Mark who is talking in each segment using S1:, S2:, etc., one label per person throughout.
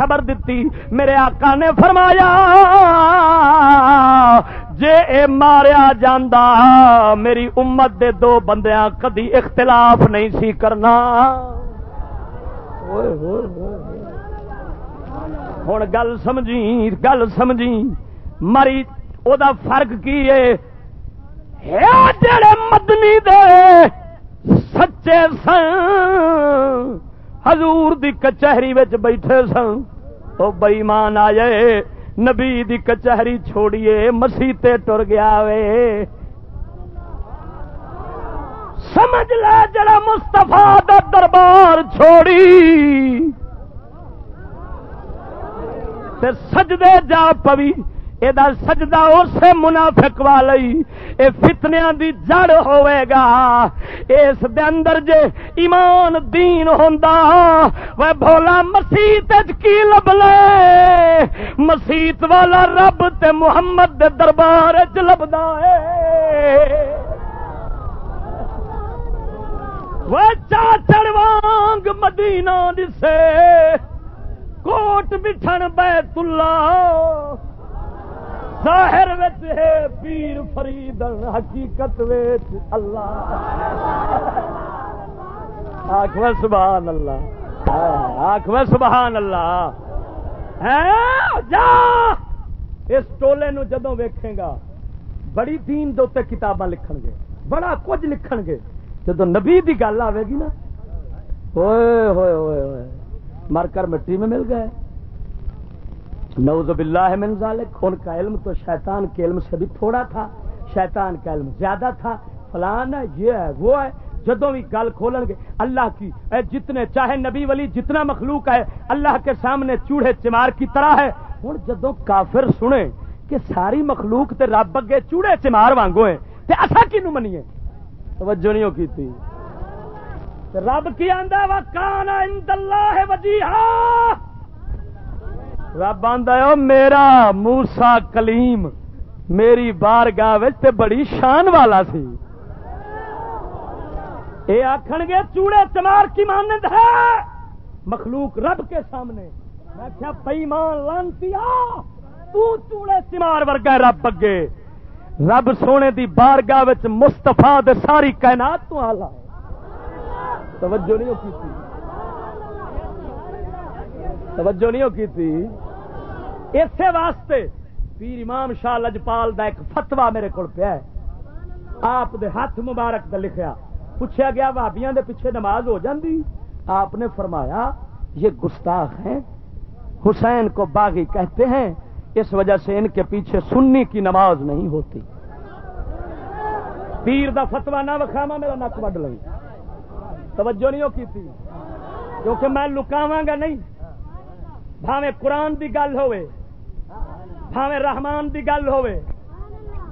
S1: خبر دیتی میرے آقا نے فرمایا، جے اے ماریا جاندا، میری امت دے دو بندیاں کدی اختلاف نہیں سی کرنا۔ ہوں گل سمجھی گل سمجھی۔ مری او دا فرق کی ہے جڑے مدنی دے سچے سن۔ حضور دی کچہری بیٹھے سن۔ تو بئیمان آئے۔ نبی دی کچہری چھوڑیے، مسیح ٹر گیا وے۔ سمجھ لے جڑا مستفا دربار چھوڑی۔ سجدے جا پوی۔ یہ سجدہ اسے منافق والی، اے فتنیا دی جڑ ہوئے گا اس دے اندر جے ایمان دین ہوندا، وہ بھولا مسیت کی لب لے؟ مسیت والا رب تے محمد دے دربار چ لبدا ہے۔ وہ چاچڑ وانگ مدینہ دسے، کوٹ بٹھن بیت اللہ۔ ظاہر ہے پیر فرید حقیقت اللہ۔ آخو سبحان اللہ۔ آخو سبحان اللہ۔ ہاں، جا! اس ٹولے نو جدو ویکھے گا، بڑی دین دے کتاباں لکھن گے، بڑا کچھ لکھن گے۔ جدو نبی دی گل آئے گی نا ہوئے ہوئے ہوئے ہوئے۔ مر کر مٹی میں مل گئے۔ نوز باللہ من ذالک ان کا علم تو شیطان کے علم سے بھی تھوڑا تھا، شیطان کا علم زیادہ تھا۔ فلان ہے، یہ ہے، وہ ہے جدو بھی گل کھولن گے، اللہ کی، اے جتنے چاہے نبی ولی، جتنا مخلوق ہے، اللہ کے سامنے چوڑے چمار کی طرح ہے۔ ہوں جدو کافر سنے کہ ساری مخلوق تے رب اگے چوڑے چمار وانگو ہیں، تے اصا کی منیے؟ توجہ نہیں کی تھی رب کی آندا وا کان عند اللہ وجیہا رب آدھا میرا موسا کلیم، میری بار گاہ بڑی شان والا سی۔ یہ آخر گے، چوڑے چمار کی مانند ہے؟ مخلوق رب کے سامنے۔ میں کیا پیمان لانتی چوڑے چمار ورگا رب اگے۔ رب سونے دی بارگاہ مستفا ساری کائنات تو آلہ توجہ نہیں کی توجہ نہیں کی تھی اسی واسطے پیر امام شاہ لجپال دا ایک فتوا میرے کو پیا آپ دے ہاتھ مبارک دا لکھیا۔ پوچھا گیا بھابیاں دے پیچھے نماز ہو جاندی؟ آپ نے فرمایا، یہ گستاخ ہیں۔ حسین کو باغی کہتے ہیں، اس وجہ سے ان کے پیچھے سننی کی نماز نہیں ہوتی۔ پیر دا فتوا نہ وکھاوا میرا نک وڈ لگی توجہ نہیں کی تھی کیونکہ میں لکاواں گا نہیں۔ بھاوے قرآن دی گل ہوئے۔ بھاوے رحمان دی گل ہوئے۔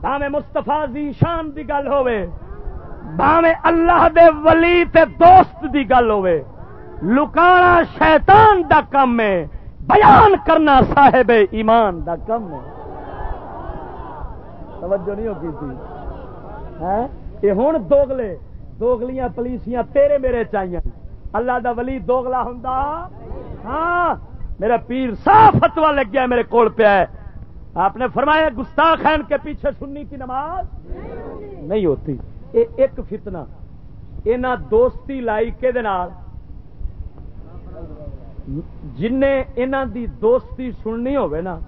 S1: بھاوے مستفا دی شان دی گل ہوئے۔ بھاوے اللہ دے ولی تے دوست دی گل ہوئے۔ لکانا شیطان دا کم ہے۔ بیان کرنا صاحب ایمان دا کم ہے۔ توجہ نہیں ہوگی تھی۔ ہاں؟ یہ ہوں دوگلے۔ دوگلیاں پلیسیاں تیرے میرے چاہیے اللہ دا ولی دوگلا ہوں ہاں۔ میرا پیر صاف فتوا لگ گیا میرے کول پیا ہے۔ آپ نے فرمایا گستاخین کے پیچھے سننی کی نماز؟ نہیں ہوتی۔ اے ایک فتنہ۔ اینا دوستی لائی کے جن دی دوستی سننی ہوئے نا،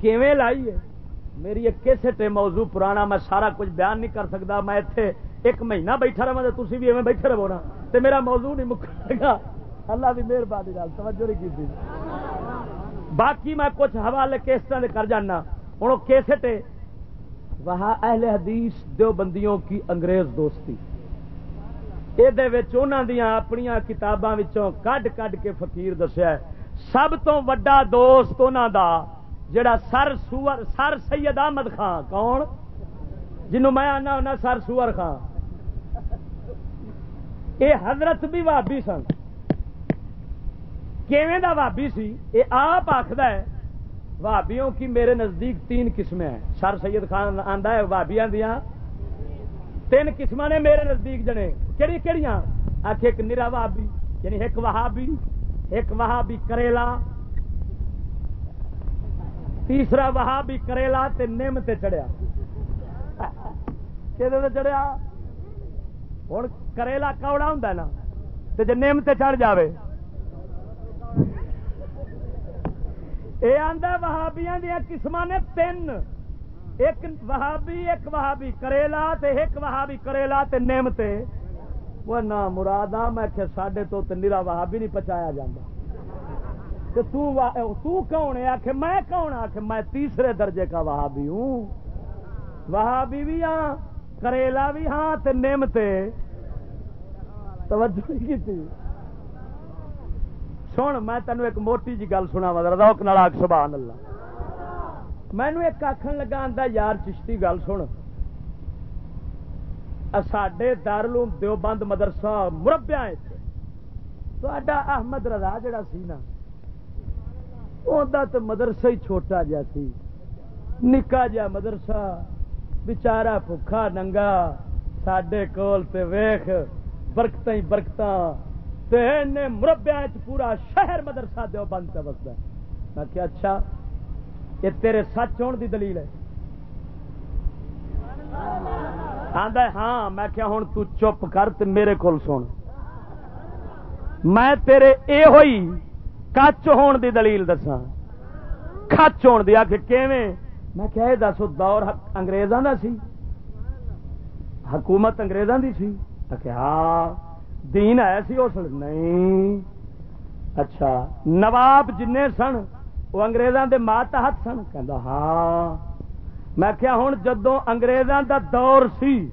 S1: کیویں لائی ہے؟ میری ایک کیسٹ ہے، موضوع پرانا، میں سارا کچھ بیان نہیں کر سکتا۔ میں اتنے ایک مہینہ بیٹھا رہا تو تھی بھی ایویں بیٹھے رہو نا۔ تو میرا موضوع نہیں مکے گا۔ اللہ کی مہربانی توجہ نہیں کی باقی میں کچھ حوالے کس طرح کر جانا۔ ہوں کیسٹ وہاں اہل حدیث دو بندیوں کی انگریز دوستی۔ یہ اپنی کتاباں کڈ کڈ کے فقیر دسیا سب تو وڈا دوست انہوں دا، جڑا سر سور، سر سید احمد خان۔ کون؟ جنوں میں آنا ہونا سر سور خان۔ یہ حضرت بھی وابی سن۔ کیویں دا وابی سی؟ یہ آپ آخد ہے، وابیوں کی میرے نزدیک تین قسمیں ہیں۔ سر سید خان آندا ہے، وابیاں دیا تین قسم نے میرے نزدیک جنے۔ کہڑی کہڑی آخ ایک نرا وابی یعنی ایک وہابی ایک وہابی کریلا۔ تیسرا وہاں بھی کریلا تے نیم تے چڑھیا۔ کہ چڑھیا؟ ہوں کریلا کوڑا ہوں نا، تے جے نیم تے چڑھ جاوے۔ یہ آدھا وہابیاں دیا قسم نے تین۔ ایک وہابی ایک وہابی کریلا تے ایک وہابی کریلا تے نیم تے۔ وہ نہ مراد آ میں کہ ساڈے تو تے نیرا وہابی نہیں پچایا جاتا تو تو, تو کون ہے؟ آخ میں کون؟ آخ میں تیسرے درجے کا وہابی ہوں۔ وہابی بھی ہاں کریلا بھی ہاں تے نیم تے۔ توجہ نہیں کی تھی؟ سن، میں تینوں ایک موٹی جی گل سنا روک نال سبحان اللہ مینو ایک آخر لگا آتا یار، چشتی گل سن۔ سڈے دارلوم دیوبند مدرسہ مربیا احمد رضا جڑا سی نا تو مدرسہ ہی چھوٹا جا سی۔ نکا جا مدرسہ بچارا بھوکھا ننگا سڈے کول تے ویخ برکت ہی برکت مربیا پورا شہر مدرسہ دیوبند سے بستا میں کیا اچھا یہ تیرے سچ ہونے دی دلیل ہے۔ آدھا ہاں میں کیا ہوں تو چپ کر تے میرے کو سن۔ میں تیرے اے ہوئی کچ ہون دی دلیل دسا کچ ہون دیا کہ کیویں؟ میں کیا یہ دس دور انگریزاں دا سی۔ حکومت انگریزاں دی سی۔ کہ ہاں۔ دین آیا سی اس نہیں۔ اچھا نواب جن سن، وہ اگریزوں کے ماتحت سن۔ کہ ہاں۔ میں کیا ہوں جدو اگریزوں کا دور سی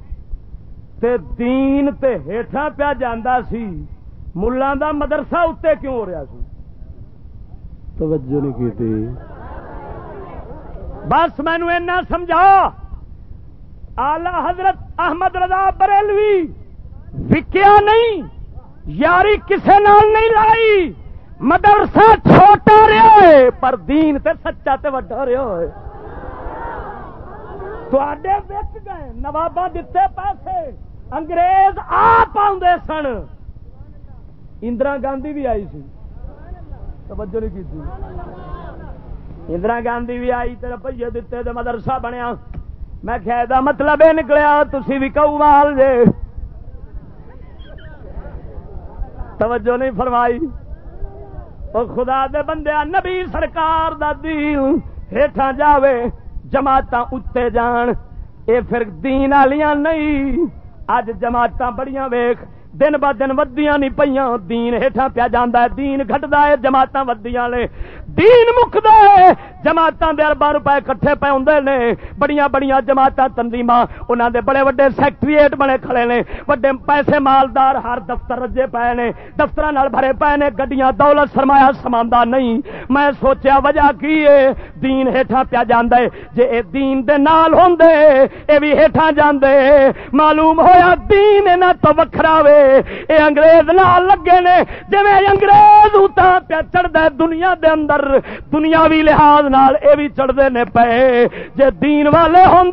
S1: تے دین تے ہیٹھا پیا جانا سی ملان دا مدرسہ اتنے کیوں ہو رہا سی؟ توجہ نہیں کی تھی بس مینو ایسا سمجھا آلہ حضرت احمد رضا بریلوی وکیا نہیں، یاری کسے نال نہیں لائی مدرسہ چھوٹا رہا ہے، پر دین تے سچا تے وڈا رہا ہے۔ تھوڑے وک گئے نوابا دیتے پیسے، انگریز آپ آدھے سن۔ اندرا گاندھی بھی آئی سی۔ توجہ نہیں کی تھی۔ اندرا گاندھی بھی آئی، تیرے روپیے دیتے تو مدرسہ بنیا۔ میں کہ مطلب یہ نکلیا تھی بھی کہو مال جے۔ توجہ نہیں فرمائی۔ اور خدا دے بندے، نبی سرکار دا دین ہیٹھا جاوے جماعت اتنے جان۔ اے پھر دین والیاں نہیں۔ اج جماعت بڑیاں ویخ دن ب دن ودیاں نہیں پہ دین ہیٹھا پیا جانا ہے، دین گٹتا ہے جماعت ودیاں نے۔ دین مکد جماعت دے اربا روپے کٹھے پے ہوں نے۔ بڑیاں بڑیاں جماعت تنظیم انہوں دے بڑے وڈے سیکٹریٹ بنے کھڑے نے۔ وڈے پیسے مالدار ہر دفتر رجے پے نے۔ دفتر بھرے پے نے، گڈیاں دولت سرمایا سما نہیں۔ میں سوچیا، وجہ کی ہے؟ دین ہیٹھا پیا جانا ہے۔ جے اے دین دے نال ہوں اے بھی ہیٹھا جاندے۔ معلوم ہویا، دین نہ تو وکھرا وے۔ اے انگریز نال لگے نے جی انگریز اتنا پیا چڑھتا دنیا دے اندر، دنیاوی لحاظ نال اے بھی چڑھتے نے پے جے دین والے ہوں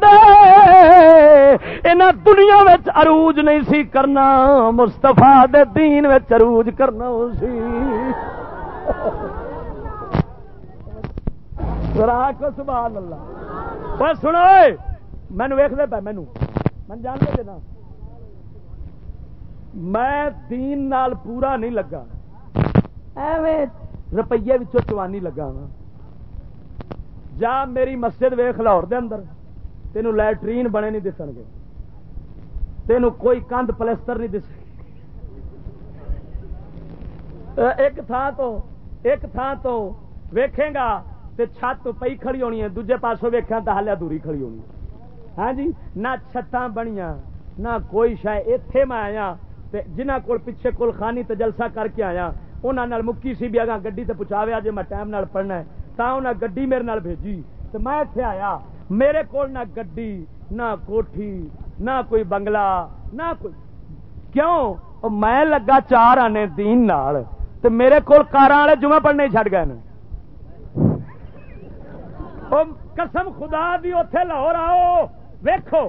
S1: یہاں دنیا عروج نہیں سی کرنا مستفا دے دین عروج کرنا سی۔ سبحان اللہ۔ سنو مینو ویخ پہ مینو من جان لے نا میں دین نال پورا نہیں لگا۔ ایویں روپیے چوانی لگا وا جا میری مسجد ویخ لاہور دے اندر، تینوں لٹرین بنے نہیں دسن گے۔ تینوں کوئی کندھ پلسٹر نہیں دس ایک تھان تو ایک تھان تو ویکھے گا تے چھت پئی کھڑی ہونی ہے۔ دوجے پاسوں ویکھا تو ہالیا دوری کھڑی ہونی ہاں جی؟ نہ چھتاں بنیاں، نہ کوئی شاید اتے میں آیا جنہ کول پیچھے کول خانی تے جلسہ کر کے آیا انہوں مکی سی بھی اگاں گڈی تے پہنچاویا جے میں ٹائم نال پڑھنا ہے، تا انہاں گڈی میرے نال بھیجی۔ تے میں ایتھے آیا، میرے کول نہ گڈی، نہ کوٹھی، نہ کوئی بنگلہ، نہ کوئی۔ کیوں؟ میں لگا چار آنے دین نال، تے میرے کول کاراں والے جمعہ پڑھنے چھڈ گئے قسم خدا دی، اوتھے لاہور آؤ، ویکھو،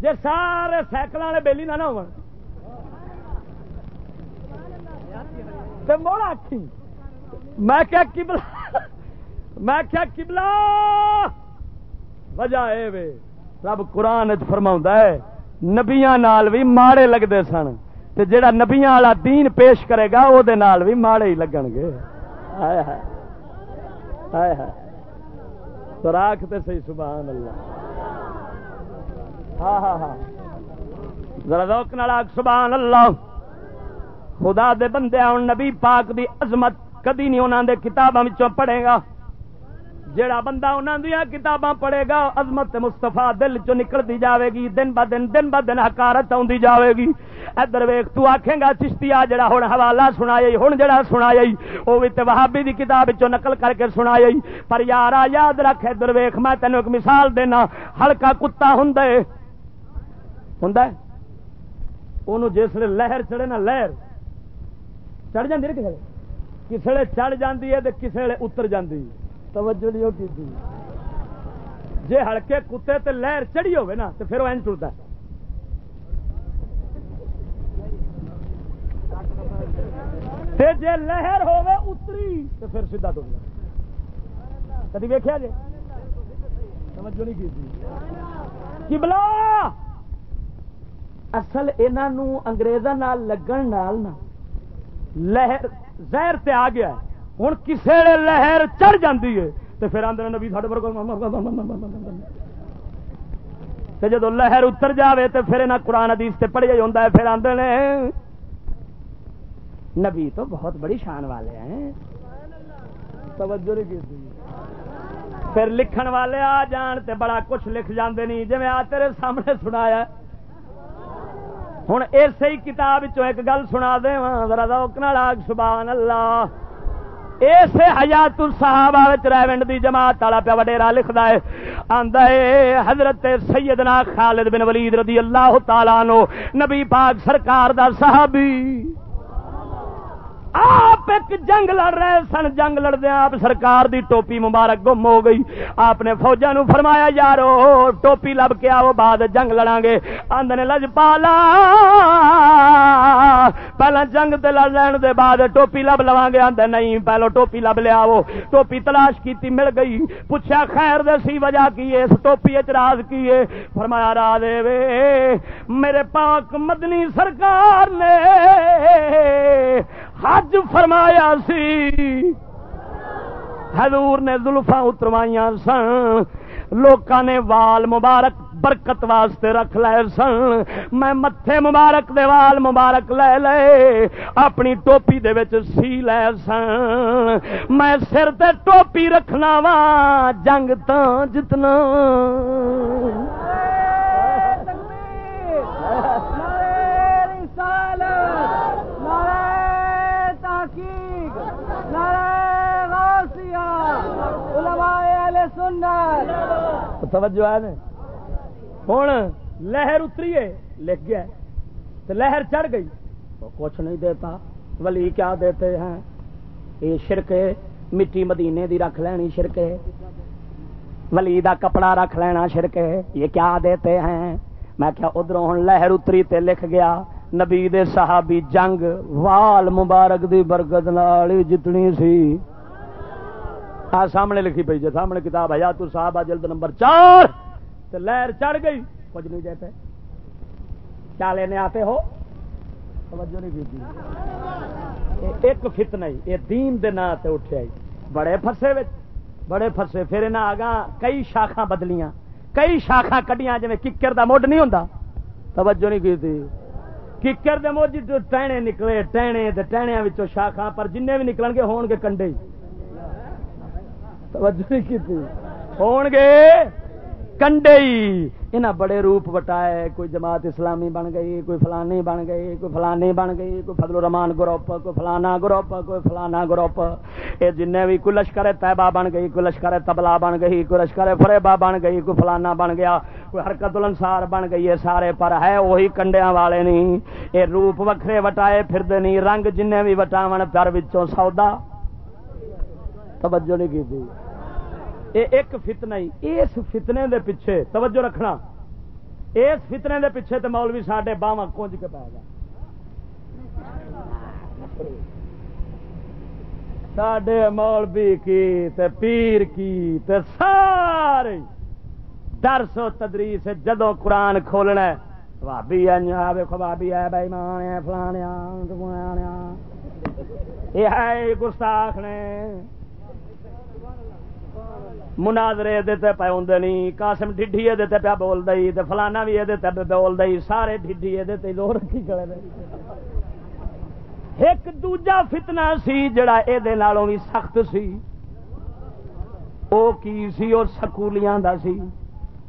S1: جے سارے سائیکل والے بیلی نہ نہ ہون۔ مڑ آخی میں کیا کبلا میں کیا کبلا وجہ اے وے، رب قرآن فرما ہے نبیا بھی ماڑے لگتے سن، تے جڑا نبیا والا دین پیش کرے گا وہ بھی ماڑے ہی لگن گے تو راک تے صحیح سبحان اللہ۔ ہاں ہاں ہاں۔ ذرا روک نالاک سبحان اللہ۔ خدا دے بندے آن نبی پاک دی عظمت کدی نہیں انہوں دے کتاباں پڑھے گا۔ جڑا بندہ انہوں دیا کتاباں پڑھے گا، عظمت مستفا دل چ نکلتی جاوے گی، دن ب دن دن ب دن حکارت آتی جاوے گی۔ ادھر ویخ تو آخے گا چشتی آ جڑا ہوں حوالہ سنایا ہوں جڑا سنایا وہ بھی وہابی دی کتاب چ نقل کر کے سنایا پر یار یاد رکھ، ادھر ویخ میں تینوں ایک مثال دینا۔ ہلکا کتا ہوں ہوں وہ جس لہر چڑھے نا، لہر۔ چڑھ جاتی نا کسی کسی چڑھ جاتی ہے کسی اتر جاتی توجہ نہیں ہوتی جی ہلکے کتے تے لہر چڑھی ہوگی نا تو پھر وہ این ٹرتا جی لہر ہوے اتری تو پھر سیدھا جائے کدی ویکیا جی توجہ نہیں کی تھی۔ بلا اصل انہوں انگریزوں لگن نال نا لہر زہر تے آ گیا ہوں کسی لہر چڑھ جاتی ہے تو پھر آدھے نبی ساڈے پر جب لہر اتر جائے تو پھر یہاں قرآن ادیس سے پڑھیا ہوتا ہے، پھر آدھے نبی تو بہت بڑی شان والے ہیں۔ توجہ نہیں کی پھر لکھن والے آ جان تے بڑا کچھ لکھ جاندے نہیں جی میں آ تیرے سامنے سنایا ہوں اسی کتاب ایک گل سنا دے ذرا آگ سبحان اللہ اسے حیات صحابہ ریونڈ دی جماعت والا پیا وڈیرا لکھدا ہے، آندا ہے، حضرت سیدنا خالد بن ولید رضی اللہ تعالی عنہ، نبی پاک سرکار دا صحابی۔ آپ ایک جنگ لڑ رہے سن جنگ لڑدے آپ سرکار دی ٹوپی مبارک گم ہو گئی۔ آپ نے فوجا نو فرمایا، یارو، ٹوپی لب کے آؤ، بعد جنگ لڑا گے۔ آدھے لج پالا، پہلا جنگ تے لڑ لین دے بعد ٹوپی لب لوا گے۔ آدھے نہیں، پہلو ٹوپی لب لیا وہ ٹوپی تلاش کی مل گئی۔ پوچھا، خیر دے سی وجہ کی اس ٹوپی اچراض کی ہے؟ فرمایا را دے وے۔ میرے پاک مدنی سرکار نے حج فرمایا سی۔ حضور نے زلفا اتروائیاں سن۔ لوکاں نے وال مبارک برکت واسطے رکھ لے سن۔ میں متے مبارک دے وال مبارک لے لے۔ اپنی ٹوپی دے وچ سی لے سن۔ میں سر تے ٹوپی رکھنا وا، جنگ تا جتنا۔ توجہ ہے ہوں لہر اتری ہے، لکھ گیا تو لہر چڑھ گئی۔ کچھ نہیں دیتا، ولی کیا دیتے ہیں؟ یہ شرک مٹی مدینے دی رکھ لینی شرک ولی دا کپڑا رکھ لینا شرک یہ کیا دیتے ہیں؟ میں کیا ادھر ہوں لہر اتری تے لکھ گیا؟ نبی دے صحابی جنگ وال مبارک دی برکت نال جتنی سی۔ آ، سامنے لکھی پی جی سامنے کتاب ہے تو صاحب جلد نمبر چار۔ تو لہر چڑھ گئی۔ کچھ نہیں دیتے۔ کیا لینے آتے ہو۔ توجہ نہیں کی ایک فت نہیں یہ دین دے نا تے اٹھے آئی بڑے پھسے بڑے پھسے۔ پھر انہیں آگا کئی شاخا بدلیاں۔ کئی شاخا کڈیاں جی ککر دا مڈ نہیں ہوتا توجہ نہیں کی تھی۔ ککر دے موجی جو ٹہنے نکلے، ٹہنے تے ٹہنیاں وچوں شاخاں، پر جننے بھی نکلن گے ہون گے کنڈے توجہ نہیں کیتی ہون گے؟ کنڈے انہیں بڑے روپ وٹائے، کوئی جماعت اسلامی بن گئی، کوئی فلانی بن گئی، کوئی فلانی بن گئی، کوئی فضل الرحمان گروپ، کوئی فلانا گروپ، کوئی فلانا گروپ۔ یہ جن بھی کوئی لشکر طیبہ بن گئی، کوئی لشکر تبلا بن گئی، کوئی لشکر فریبا بن گئی، کوئی فلانا بن گیا، کوئی حرکت الانصار بن گئی ہے سارے پر ہے، وہی کنڈیا والے نہیں یہ روپ وکھرے وٹائے پھر نہیں رنگ جن بھی وٹاو پر سودا۔ توجہ نہیں کی تھی ایک فتنہ ہی۔ اس فتنے دے پیچھے توجہ رکھنا۔ اس فتنے دے پیچھے تو مولوی ساڈے باواں کونج کے پائے گا ساڈے مولوی کی تے پیر کی تے سارے درس و تدریس جدو قرآن کھولنا بھابی ویکو بھابی ہے، بھائی مان فلانے یہ ہے گستاخ نے۔ مناظرے پہ ہوں نہیں قاسم ڈھی یہ پیا بول دئی فلانا بھی یہ بول دئی، سارے ڈھی یہ لو رکھی کرے ایک دوجا فتنہ سی جڑا یہ بھی سخت سی۔ وہ کی سی؟ اور سکولیاں دا سی۔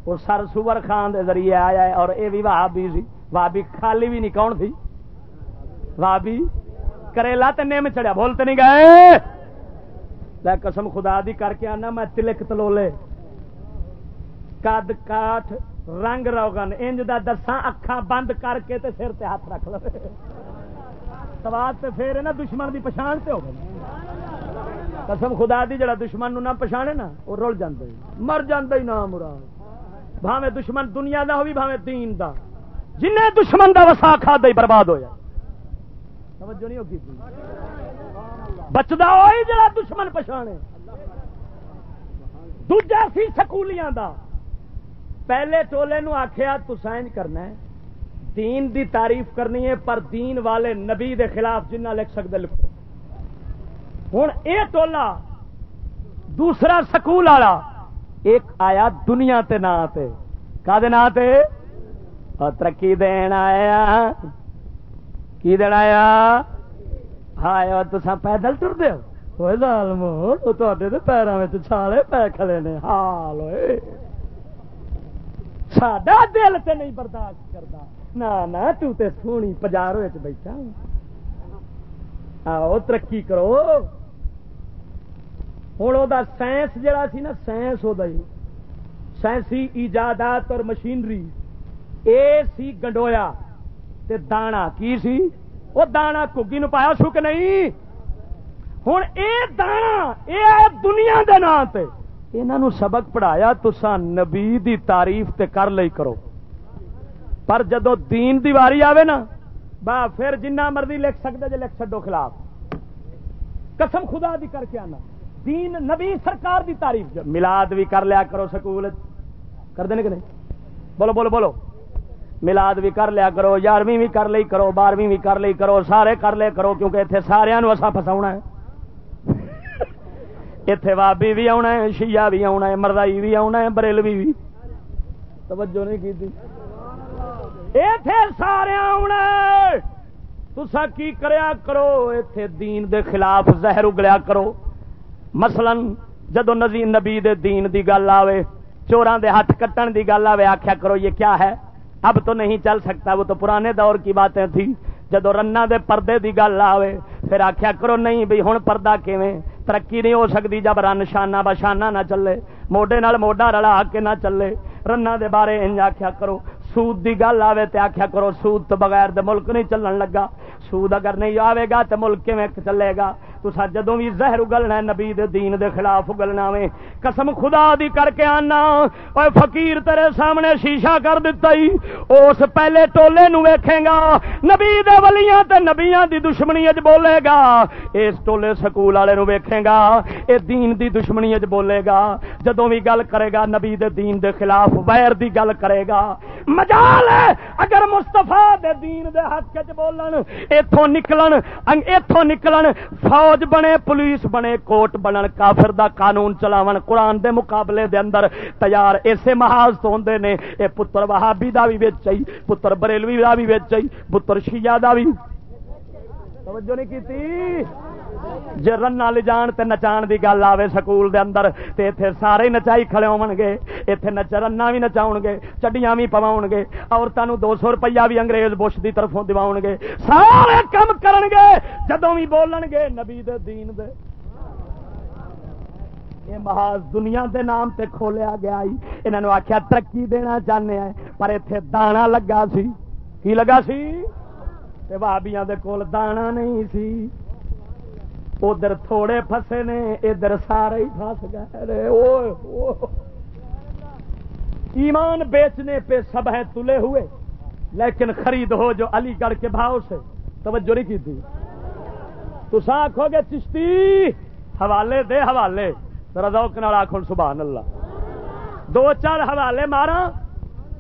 S1: وہ سر سور خان دے ذریعے آیا ہے اور یہ بھی وہابی سی۔ وہابی خالی بھی نہیں کون تھی وہابی کریلا تے نیم چڑیا بولتے نہیں گئے۔ میں قسم خدا دی کر کے آنا، میں تلک تلولے۔ کد کاٹ رنگ روگن انج دا دساں اکھاں بند کر کے تے سر تے ہاتھ رکھ لو۔ سواد تے پھر نا دشمن دی پچھان تے ہو گئی۔ قسم خدا دی، جڑا دشمن نو نہ پچھانے نا، وہ رول جاندے۔ مر جاندے نا مراد بھاویں دشمن دنیا دا ہوئی بھاویں دین دا۔ جن دشمن دا وسا کھا دے برباد ہویا۔ توجہ نہیں ہوگی۔ بچتا ہوئی جڑا دشمن پچھانے۔ دوجا سی سکولیاں دا۔ پہلے ٹولے نو آخیا تو سائن کرنا ہے۔ دین دی تعریف کرنی ہے، پر دین والے نبی دے خلاف جنہ لکھ سکتے لکھو۔ ہوں اے ٹولا دوسرا سکول والا، ایک آیا دنیا تے نا تے۔ کا دے نا تے ترقی دین آیا۔ کی دین آیا؟ ہائے تسا پیدل ٹر دے پیروں میں چھالے پی کھڑے نے حال ہوئے ساڈا دل تے نہیں برداشت کرتا نہ نہ تو تے سونی پجارو بیٹھا آؤ ترقی کرو ہوں وہ سائنس جڑا سی نا سائنس وہ سائنسی ایجادات اور مشینری اے سی گنڈویا تے دانا کی سی وہ دانا کگی نو پایا سو کہ نہیں؟ ہوں اے دانا، اے دنیا دے نام تے۔ انہوں سبق پڑھایا تسا نبی دی تعریف تے کر لئی کرو۔ پر جدو دین دی واری آوے نا، با پھر جنہ مرضی لکھ سکتے جی لکھ چڈو خلاف۔ قسم خدا دی کر کے آنا۔ دین نبی سرکار دی تعریف ملاد بھی کر لیا کرو سکول۔ کر دیں کہ نہیں؟ بولو بولو بولو۔ ملاد بھی کر لیا کرو، یارویں بھی کر لی کرو، بارہویں بھی کر لی کرو، سارے کر لے کرو، کیونکہ اتنے سارا اصا فسا ہے۔ اتے وابی بھی آنا ہے، شیعہ بھی آنا ہے، مردائی بھی آنا ہے، بریلوی بھی۔ توجہ نہیں کی اتے سارے آنا تسا کی کریا کرو؟ اتے دین دے خلاف زہر اگلیا کرو۔ مثلا جدو نزی نبی دے دین دی گل آوے، چوراں دے ہاتھ کٹن دی گل آوے آخیا کرو، یہ کیا ہے؟ اب تو نہیں چل سکتا، وہ تو پرانے دور کی باتیں تھی جدو رنا دے پردے دی گل آوے، پھر آخیا کرو نہیں بھائی ہوں پردہ کیویں؟ ترقی نہیں ہو سکتی جب رن شانہ بشانہ نہ چلے، موڈے نال موڈا رلا کے نہ چلے۔ رنا دے بارے انج آخیا کرو، سود دی گل آوے تے آخیا کرو، سود تو بغیر دے ملک نہیں چلن لگا۔ سود اگر نہیں آئے گا تو ملک میں چلے گا؟ تو جدو بھی زہر اگلنا نبی دے دین دے خلاف اگلنا وے۔ قسم خدا دی کر کے آنا۔ اور فقیر تیرے سامنے شیشہ کر دیتا ہی۔ اس پہلے ٹولے نو ویکھے گا۔ نبی دے ولیاں تے نبیاں دی دشمنی اج بولے گا۔ اس ٹولے سکول والے نو ویکھے گا۔ اے دین دی دشمنی اج بولے گا۔ جدو بھی گل کرے گا، نبی دے دین دے خلاف ویر دی گل کرے گا۔ مجال ہے، اگر مستفا دے دین دے حق چ بولن اتوں نکلن اتوں نکلن، فوج بنے، پولیس بنے، کوٹ بنن، کافر دا قانون چلاون، قرآن دے مقابلے دے اندر تیار اسے محاذ تو ہوندے نے، اے پتر وہابی دا بھی وچ پتر بریلوی دا بھی وچ پتر شیعہ دا بھی توجہ نہیں کیتی؟ جی رنا لے جان تے نچان دی گل آوے سکول دے اندر، تے ایتھے سارے نچائی کھڑے ہون گے ایتھے نچ رنا بھی نچاؤ گے چڈیاں بھی پواؤ گے عورتوں دو سو روپیہ بھی انگریز بش دی طرفوں دواؤ گے سارے کم کرن گے جدوں بھی بولن گے نبی دے دین دے۔ یہ محاذ دنیا دے نام تے کھولیا گیا انہوں نے آخیا ترقی دینا چاہنے ہیں پر اتنے دانا لگا سی۔ کی لگا سی؟ بابیاں دے کول دانا نہیں سی ادھر تھوڑے پھسے نے ادھر سارے ہی پھس گئے ایمان بیچنے پہ سب ہے تلے ہوئے لیکن خرید ہو جو علی گڑھ کے بھاؤ سے توجہ نہیں کی تھی تو آخو گے چشتی حوالے دے حوالے رضوک نال آخر سبحان اللہ دو چار حوالے مارا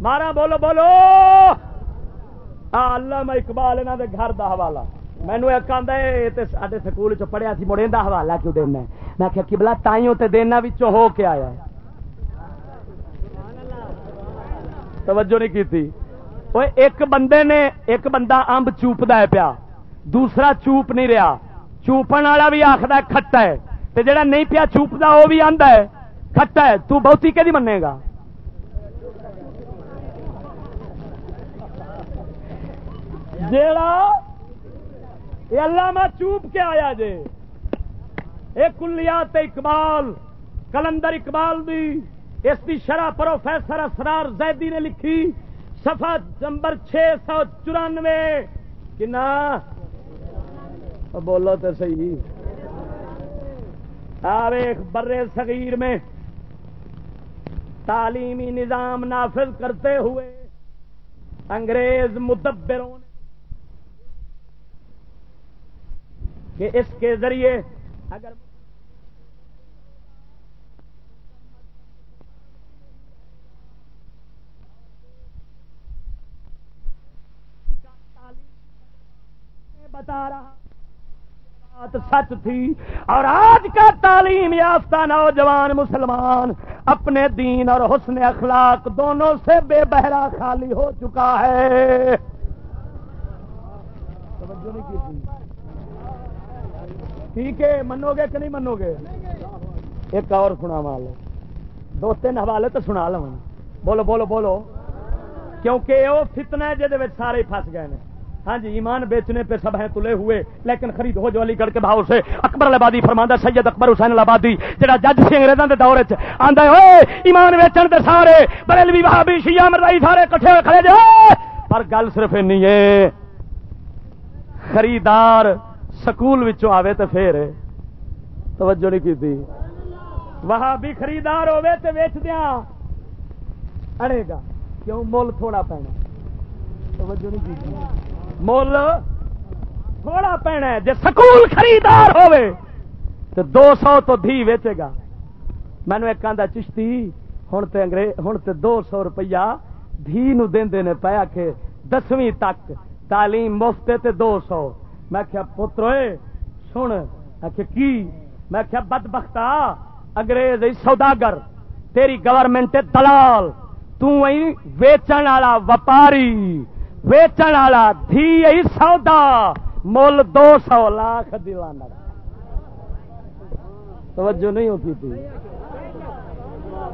S1: مارا بولو بولو اللہ میں اقبال یہاں گھر دا حوالہ۔ مینو ایک آدھے سکول چ پڑھیا سی مڑے کا حوالہ کیوں دینا میں کہ کبلا تائیوں تے دینا ہو کے آیا توجہ نہیں کی تھی ایک بندے نے، ایک بندہ امب چوپتا ہے پیا۔ دوسرا چوپ نہیں رہا۔ چوپن والا بھی آخر کھٹا ہے۔ تے جڑا نہیں پیا چوپتا وہ بھی آندا ہے، کھٹا ہے۔ تو بہتی کہ منے گا؟ جیڑا یہ اللہ میں چوپ کے آیا جے ایک کلیات اقبال، کلندر اقبال دی، اس کی شرح پروفیسر اسرار زیدی نے لکھی سفا نمبر چھ سو چورانوے۔ کنا؟ بولو تو صحیح۔ تاریخ برے صغیر میں تعلیمی نظام نافذ کرتے ہوئے انگریز مدبروں نے کہ اس کے ذریعے اگر بتا رہا بات سچ تھی اور آج کا تعلیم یافتہ نوجوان مسلمان اپنے دین اور حسن اخلاق دونوں سے بے بہرا خالی ہو چکا ہے۔ توجہ نہیں کی ٹھیک ہے منو گے کہ نہیں منو گے ایک اور سنا مال دو تین حوالے تو سنا لو بولو بولو بولو۔ کیونکہ وہ فتنا ہے سارے پھنس گئے ہیں ہاں جی ایمان بیچنے پہ سب ہیں تلے ہوئے، لیکن خرید ہو جو علی گڑھ کے بھاؤ سے۔ اکبر آبادی فرماندہ، سید اکبر حسین آبادی جہاں جج سی انگریزوں کے دور آدھا ہوئے ایمان ویچن دے سارے، بریلوی بہابی شیعہ مردائی سارے کٹھے ہوئے کھڑے جائے پر گل صرف نہیں ہے، خریدار سکول آوے تو پھر توجہ نہیں کی وہاں بھی خریدار ہوے تو ویچ دیا اڑے گا، کیوں مول تھوڑا پینا؟ توجہ نہیں کی مول تھوڑا پینا ہے جی سکول خریدار ہوے تو دو سو تو دھی ویچے گا۔ مینو ایک آدھا چشتی ہوں تو انگریز ہوں تو دو سو روپیہ دھی نو دے پایا کہ دسویں تک تعلیم مفت تے دو سو۔ میں کیا پتر سن۔ کی؟ میں کیا بد بختا انگریز سوداگر، تیری گورنمنٹ دلال۔ تیچن والا وپاری، ویچن والا دھی سودا۔ مل دو سو لاکھ دیوانا توجہ نہیں ہوتی تھی۔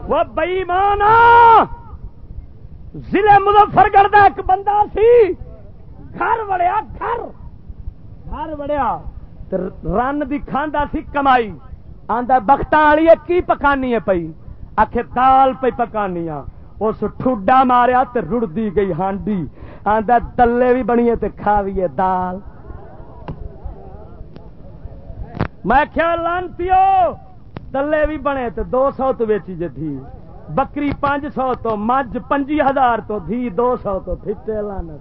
S1: وہ بئی مانا ضلع مظفر گڑھ کا ایک بندہ سی۔ گھر وڑیا گھر۔ گھر وڑیا رن بھی کھانا سی کمائی۔ آدھا بخت والی کی پکانی ہے پی آخ دال پی پکانی اس ٹھڈا ماریا تو رڑتی گئی ہانڈی۔ آدھا دلے بھی بنی ہے کھاویے دال۔ میں خیال لانتی دلے بھی بنے تو دو سو تو ویچی جی تھی بکری پانچ سو تو مجھ پنجی ہزار تو تھی دو سو تو پھٹے لانا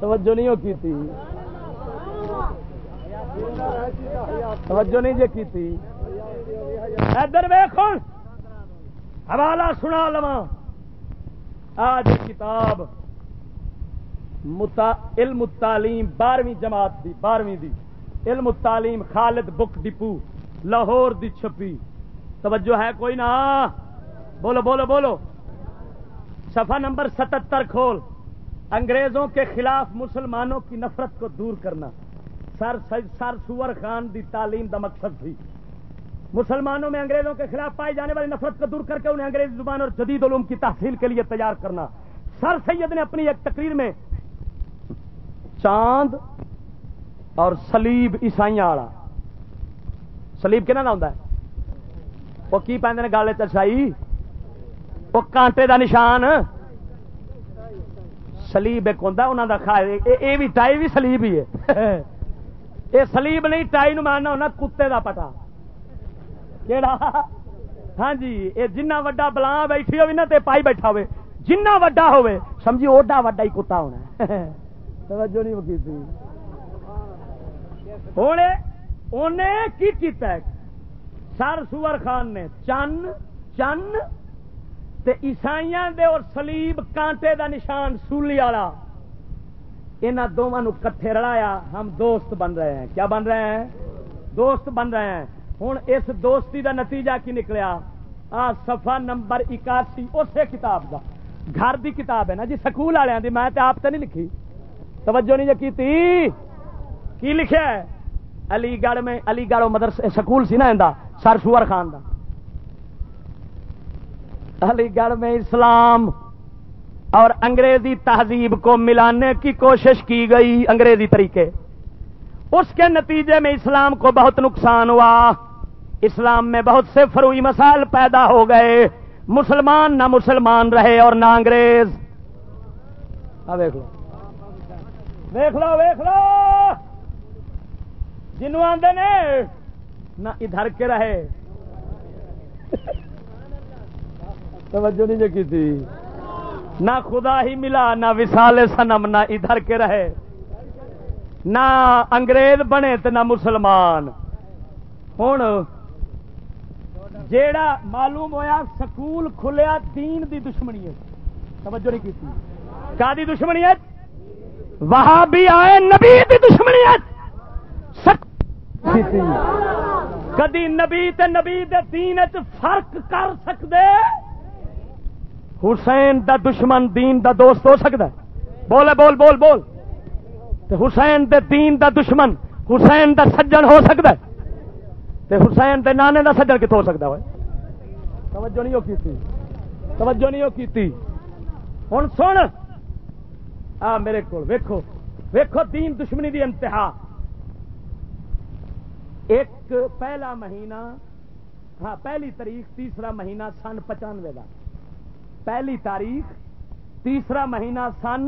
S1: توجہ نہیں کی تھی توجہ نہیں جی کی تھی ادھر ویخ حوالہ سنا لوا آج کتاب علم التعلیم بارہویں جماعت دی، بارہویں دی۔ علم التعلیم خالد بک ڈپو، لاہور دی چھپی۔ توجہ ہے کوئی نہ بولو بولو بولو۔ صفحہ نمبر ستتر کھول۔ انگریزوں کے خلاف مسلمانوں کی نفرت کو دور کرنا۔ سر سر سور خان دی تعلیم دا مقصد تھی۔ مسلمانوں میں انگریزوں کے خلاف پائی جانے والی نفرت کو دور کر کے انہیں انگریزی زبان اور جدید علوم کی تحصیل کے لیے تیار کرنا۔ سر سید نے اپنی ایک تقریر میں چاند اور سلیب عیسائی والا۔ سلیب کہنا ہوتا ہے؟ وہ کی پہنتے گالے چرچائی؟ وہ کانٹے دا نشان۔ سلیب ایک ہوتا انہوں کا یہ بھی ٹائی بھی سلیب ہی ہے یہ سلیب نہیں ٹائی نو ماننا ہونا کتے دا پٹا کہڑا ہاں جی یہ جنہ وڈا بلا بیٹھی ہوئی نا تے پائی بیٹھا ہوئے جنہ وڈا ہوئے سمجھی اوڈا وڈا ہی کتا ہونا توجہ نہیں وکی ہوں انہیں کی کیتا ہے سر سور خان نے چن چن تے عیسائیاں دے اور سلیب کانٹے دا نشان سولی والا۔ ان دونوں کٹھے رڑایا، ہم دوست بن رہے ہیں۔ کیا بن رہے ہیں؟ دوست بن رہے ہیں۔ ہوں اس دوستی دا نتیجہ کی نکلیا؟ آ سفا نمبر اکاسی، اسی کتاب دا۔ گھر دی کتاب ہے نا جی سکول والوں دی۔ میں آپ تو نہیں لکھی۔ توجہ نہیں جی کی کی لکھا ہے؟ علی گڑھ میں، علی گڑھ مدرسے سکول سی نا سر سور خان دا۔ علی گڑھ میں اسلام اور انگریزی تہذیب کو ملانے کی کوشش کی گئی انگریزی طریقے۔ اس کے نتیجے میں اسلام کو بہت نقصان ہوا۔ اسلام میں بہت سے فروئی مسائل پیدا ہو گئے۔ مسلمان نہ مسلمان رہے اور نہ انگریز۔ دیکھ لو۔ دیکھ لو دیکھ لو۔ جنو آدھے نہ ادھر کے رہے۔ توجہ نہیں جو کی تھی نہ خدا ہی ملا، نہ وسال سنم نہ ادھر کے رہے۔ نہ انگریز بنے تو نہ مسلمان۔ ہوں جیڑا معلوم ہویا سکول کھلیا دین دی دشمنی توجہ نہیں کی کا دی دشمنی وہاں بھی آئے نبی دی دشمنی کدی نبی تے نبی دے دین فرق کر سکتے حسین دا دشمن دین دا دوست ہو سکتا ہے۔ بولے، بول بول بول۔ حسین دے دین دا دشمن، حسین دا سجن ہو سکتا ہے۔ تے حسین دے نانے دا سجن کتوں ہو سکتا ہے توجہ نہیں کی توجہ نہیں کی ہوں سن۔ آ، میرے کو ویکھو۔ ویکھو دین دشمنی دی انتہا۔ ایک پہلا مہینہ ہاں پہلی تاریخ تیسرا مہینہ سن پچانوے کا پہلی تاریخ، تیسرا مہینہ سن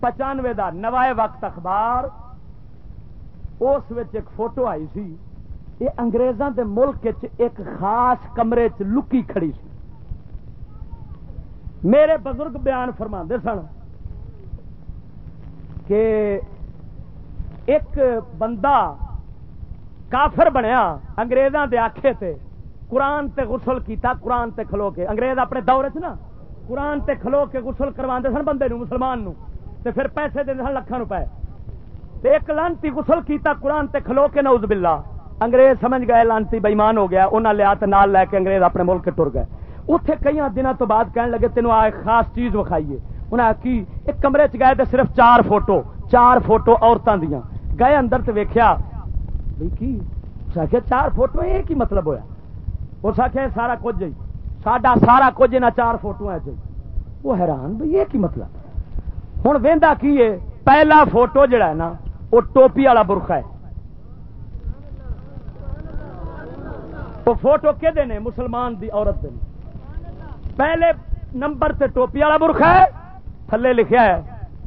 S1: پچانوے کا نوائے وقت اخبار۔ اس ایک فوٹو آئی سی، یہ انگریزوں کے ملک ایک خاص کمرے چ لکی کھڑی سی۔ میرے بزرگ بیان فرما سن کہ ایک بندہ کافر بنیا اگریزوں کے آخے تے۔ قرآن تے غسل کیتا، قرآن تے کھلو کے۔ انگریز اپنے دور چ نا، قرآن تے کھلو کے غسل کروا سن بندے نو مسلمان نو تے پھر پیسے دے سن لکھان روپے تے ایک لانتی غسل کیتا، قرآن تے کھلو کے نوز باللہ۔ انگریز سمجھ گئے، لانتی بےمان ہو گیا، انہاں لیا تے نال لے کے انگریز اپنے ملک ٹر گئے۔ اتنے کئی دنوں تو بعد کہنے لگے، تینوں آ خاص چیز وکھائیے۔ انہیں کی، ایک کمرے چ گئے تے صرف چار فوٹو چار فوٹو عورتوں دیا گئے اندر تے ویکھیا، بھئی کی؟ چار فوٹو یہ کی مطلب ہویا۔ اس آخیا سارا کچھ جی ساڈا سارا کچھ نہ چار فوٹو جی وہ حیران بھائی، یہ کی مطلب؟ ہوں وہدا کی ہے؟ پہلا فوٹو جڑا ہے نا، وہ ٹوپی والا برخا ہے۔ وہ فوٹو کہ مسلمان دی عورت دے پہلے نمبر سے ٹوپی والا برخا ہے، تھلے لکھا ہے،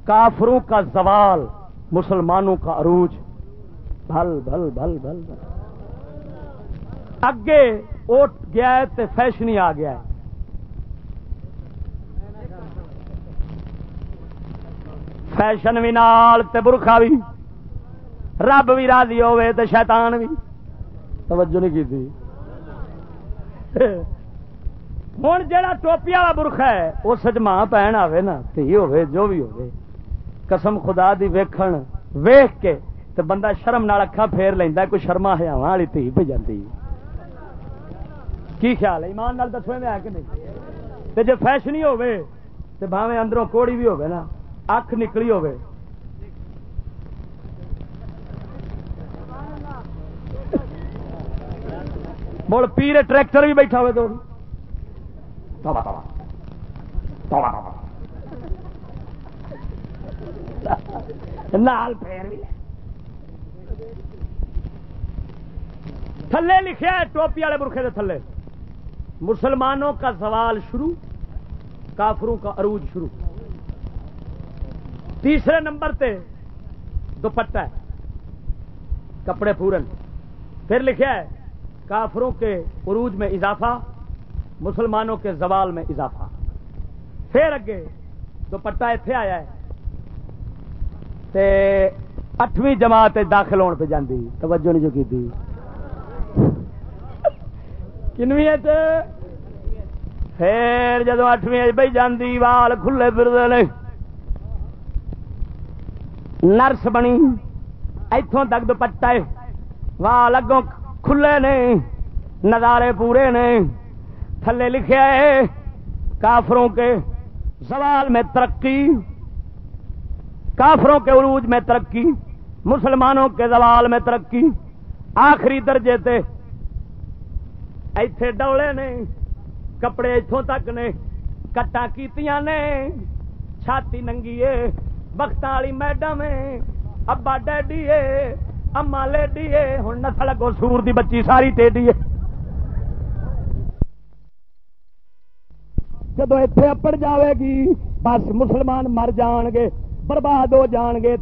S1: کافروں کا زوال، مسلمانوں کا عروج۔ بھل بھل بھل بھل بھل۔ اگے اٹھ گیا ہے تے فیشن ہی آ گیا ہے۔ فیشن بھی نال تے برخا بھی۔ رب بھی راضی ہوے تے شیطان بھی۔ توجہ نہیں کی تھی ہوں جا ٹوپی والا برخا ہے وہ سچ ماں پہن آئے نا، تھی ہوے جو بھی ہوے قسم خدا دی ویکھن ویخ کے تے بندہ شرم نال اکھا پھیر لینا کوئی شرما ہیا والی تھی پہ جاتی کی خیال ہے؟ ایمان نال دسویں میں ہے کہ نہیں؟ تے جے فیشنی ہوے تے بھاویں اندروں کوڑی بھی ہوے نا، اکھ نکلی ہوے مڑ پیر ٹریکٹر بھی بیٹھا ہوئے تو۔ لال پھیر بھی تھلے لکھے ٹوپی والے برخے دے تھلے۔ مسلمانوں کا سوال شروع، کافروں کا عروج شروع۔ تیسرے نمبر پہ دوپٹہ ہے، کپڑے پورن۔ پھر لکھا ہے، کافروں کے عروج میں اضافہ، مسلمانوں کے زوال میں اضافہ۔ پھر اگے دوپٹہ اتنے آیا ہے، تے اٹھویں جماعت داخل ہونے پہ جاندی، توجہ نہیں جو کی تھی کنویں پھر جدو اٹھویں بھائی جاندی وال کھلے پھرتے نرس بنی اتوں تک دوپٹا وال اگوں کھلے نے نظارے پورے نے تھلے لکھے کافروں کے سوال میں ترقی کافروں کے عروج میں ترقی مسلمانوں کے زوال میں ترقی آخری درجے تے ایتھے ڈولے نے، کپڑے اتوں تک نے، کٹا کیتیاں نے، چھاتی ننگی ہے بخت والی میڈم ابا ڈیڈی ہے اما لیڈی ہے ہوں نسل گو سور دی بچی ساری ٹیڈی ہے جب اتے اپڑ جاوے گی، بس مسلمان مر جان گے، برباد ہو جان گے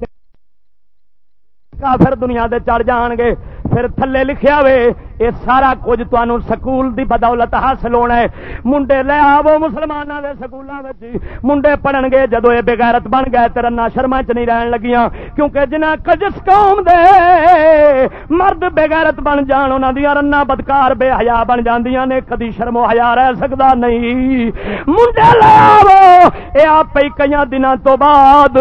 S1: کافر دنیا دے چڑھ جان گے، پھر تھلے لکھیا وے یہ سارا کچھ تمہوں سکول دی بدولت حاصل ہونا ہے۔ منڈے لے آو مسلمانوں کے سکولوں منڈے پڑھن گے جدو یہ بغیرت بن گئے تو رنا شرما چ نہیں رہن لگیاں۔ کیونکہ جنہ کجس قوم دے مرد بغیرت بن جان انہوں دیا رنا بدکار بے حیا بن جاندیاں نے، کدی شرم و حیا رہ سکتا نہیں۔ منڈے لے آو۔ یہ آپ کئی دنوں تو بعد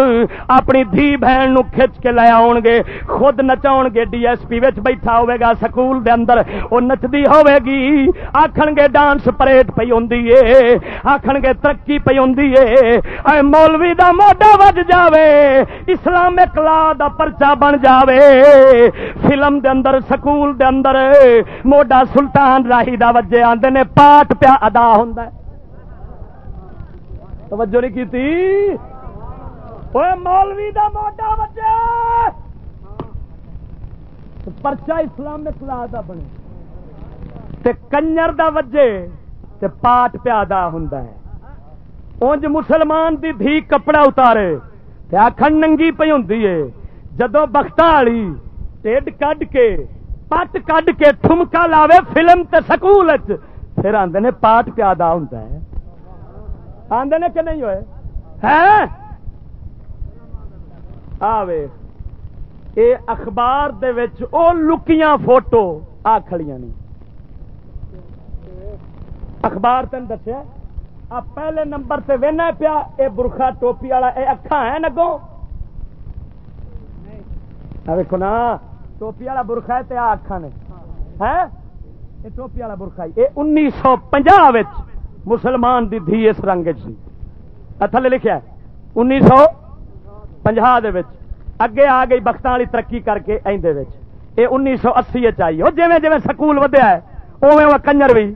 S1: اپنی دھی بہن نو کھچ کے لے آؤ گے۔ خود نچاؤ گے۔ ڈی ایس پی بیٹھا ہوئے گا سکول دے اندر۔ وہ نچتی ہوے گی آخن گے ڈانس پریڈ پی ہوں آخن گے ترقی پی ہوں مولوی دا موڈا وج جاوے۔ اسلامک لا دا پرچا بن جاوے۔ فلم دے اندر، سکول دے اندر موڈا سلطان راہی دا وجے آندے نے، پاٹ پیا ادا ہوں توجہ نہیں کی مولوی دا موڈا وجے۔ پرچا اسلامک لا دا بنے۔ تے کنجر دا وجے تے پاٹ پیادا ہوں اونج مسلمان دی دھی کپڑا اتارے تے آخر ننگی پی ہوں جدو بخت والی ٹھڈ کڈ کے، پٹ کڈ کے ٹھمکا لاوے فلم تے سکول پھر آدھے نے پاٹ پیادا ہوں آدھے نے کہ نہیں ہوئے؟ ہے؟ آوے اے اخبار دے وچ او لکیاں فوٹو آ کھڑیاں نہیں اخبار تین دسیا آ پہلے نمبر سے وہنا پیا، اے برخا ٹوپی والا، اے اکھا ہے نگو ویکو نا، ٹوپی والا برخا ہے آ اکھا نے۔ ہے یہ ٹوپی والا برخا یہ انیس سو پنجا مسلمان دی دھی اس رنگ سی تھلے لکھا انیس سو پنجا اگے آ گئی بخت والی ترقی کر کے اندر یہ انیس سو اسی چاہیے جی جی سکول ودیا ہے اوے وہ کنجر بھی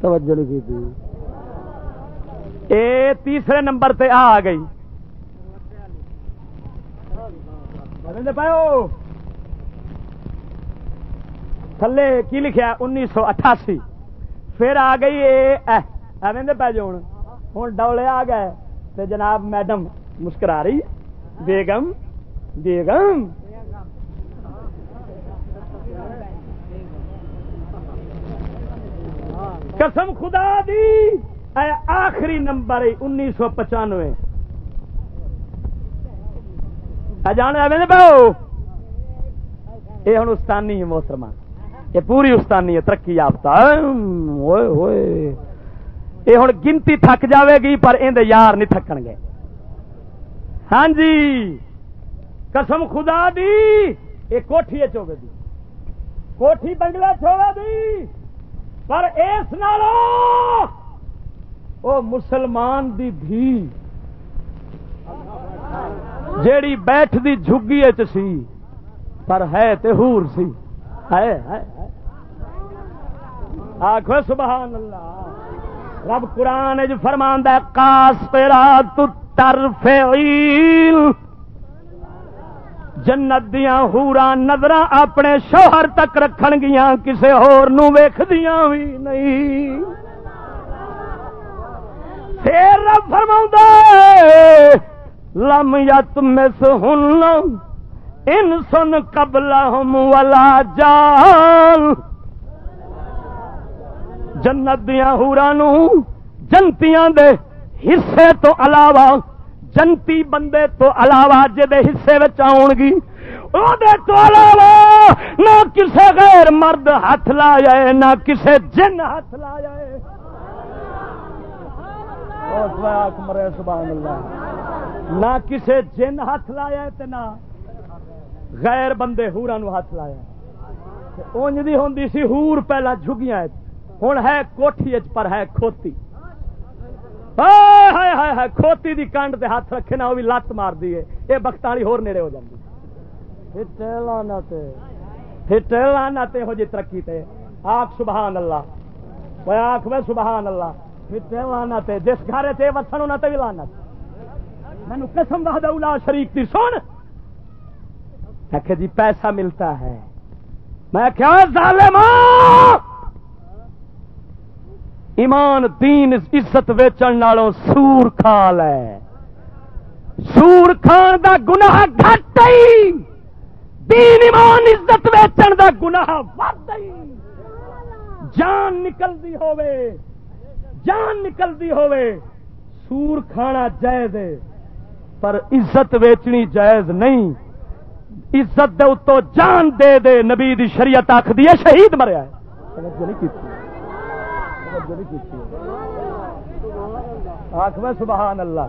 S1: توجہ نہیں کی اے تیسرے نمبر تے آ گئی۔ تھلے کی لکھا انیس سو اٹھاسی۔ پھر آ گئی ایویں پی جو ہوں ڈولے آ گئے۔ جناب میڈم مسکرا رہی بیگم بیگم۔ قسم خدا دی، اے آخری نمبر انیس سو پچانوے۔ جانے پاؤ یہ ہوں استانی ہے موسم یہ پوری استانی ہے، ترقی یافتہ۔ یہ ہوں گنتی تھک جاوے گی، پر اندر یار نہیں تھکن گے۔ ہاں جی قسم خدا دی، یہ کوٹھی چوبے دی۔ کوٹھی بنگلہ چوبے دی۔ پر اس او مسلمان دی دھی۔ جیڑی بیٹھ دی جھگی سی، پر ہے تے ہور سی۔ ہے آخو سبحان اللہ۔ رب قرآن جو فرمان کاس پیرا ترفیل جنت دیا ہورا نظر اپنے شوہر تک رکھن گیا کسی ہوخدیا بھی نہیں۔ پھر فرما لم یت مس ہن ان سن قبل ہم والا جان۔ جنت دیا ہورا جنتیاں دے حصے تو علاوہ جنتی بندے تو علاوہ جے حصے آن گی تو علاوہ نہ کسے غیر مرد ہاتھ لا جائے نہ کسے جن ہاتھ لا جائے نہ کسے جن ہاتھ لایا نہ غیر بندے ہورا نو ہاتھ لایا اونج دی ہوندی سی ہور پہلا جھگیاں ہوں ہے کوٹھی پر ہے کھوتی کھوتی دی کنڈ تے ہاتھ رکھے نا وہ بھی لت مار دی ہے۔ یہ بخت والی ہور نیڑے ہو جاتی لانا ہو جی ترقی تے۔ آخ سبحان اللہ۔ آخ میں سبحان اللہ۔ لانا تے جس گھر وسن انہوں تے بھی لانا مینو قسم دا شریف کی سن۔ جی پیسہ ملتا ہے۔ میں کیا ظالمان ایمان دین عزت ویچن نالوں سور کھا لے۔ سور کھان دا گناہ گھٹ دین ایمان عزت ویچن دا گناہ ود جان نکلتی ہوے جان نکلتی ہوے سور کھانا جائز ہے، پر عزت ویچنی جائز نہیں۔ عزت دے اتو جان دے دے نبی دی شریعت آخ دی شہید مریا ہے۔ آخ میں سبحان اللہ۔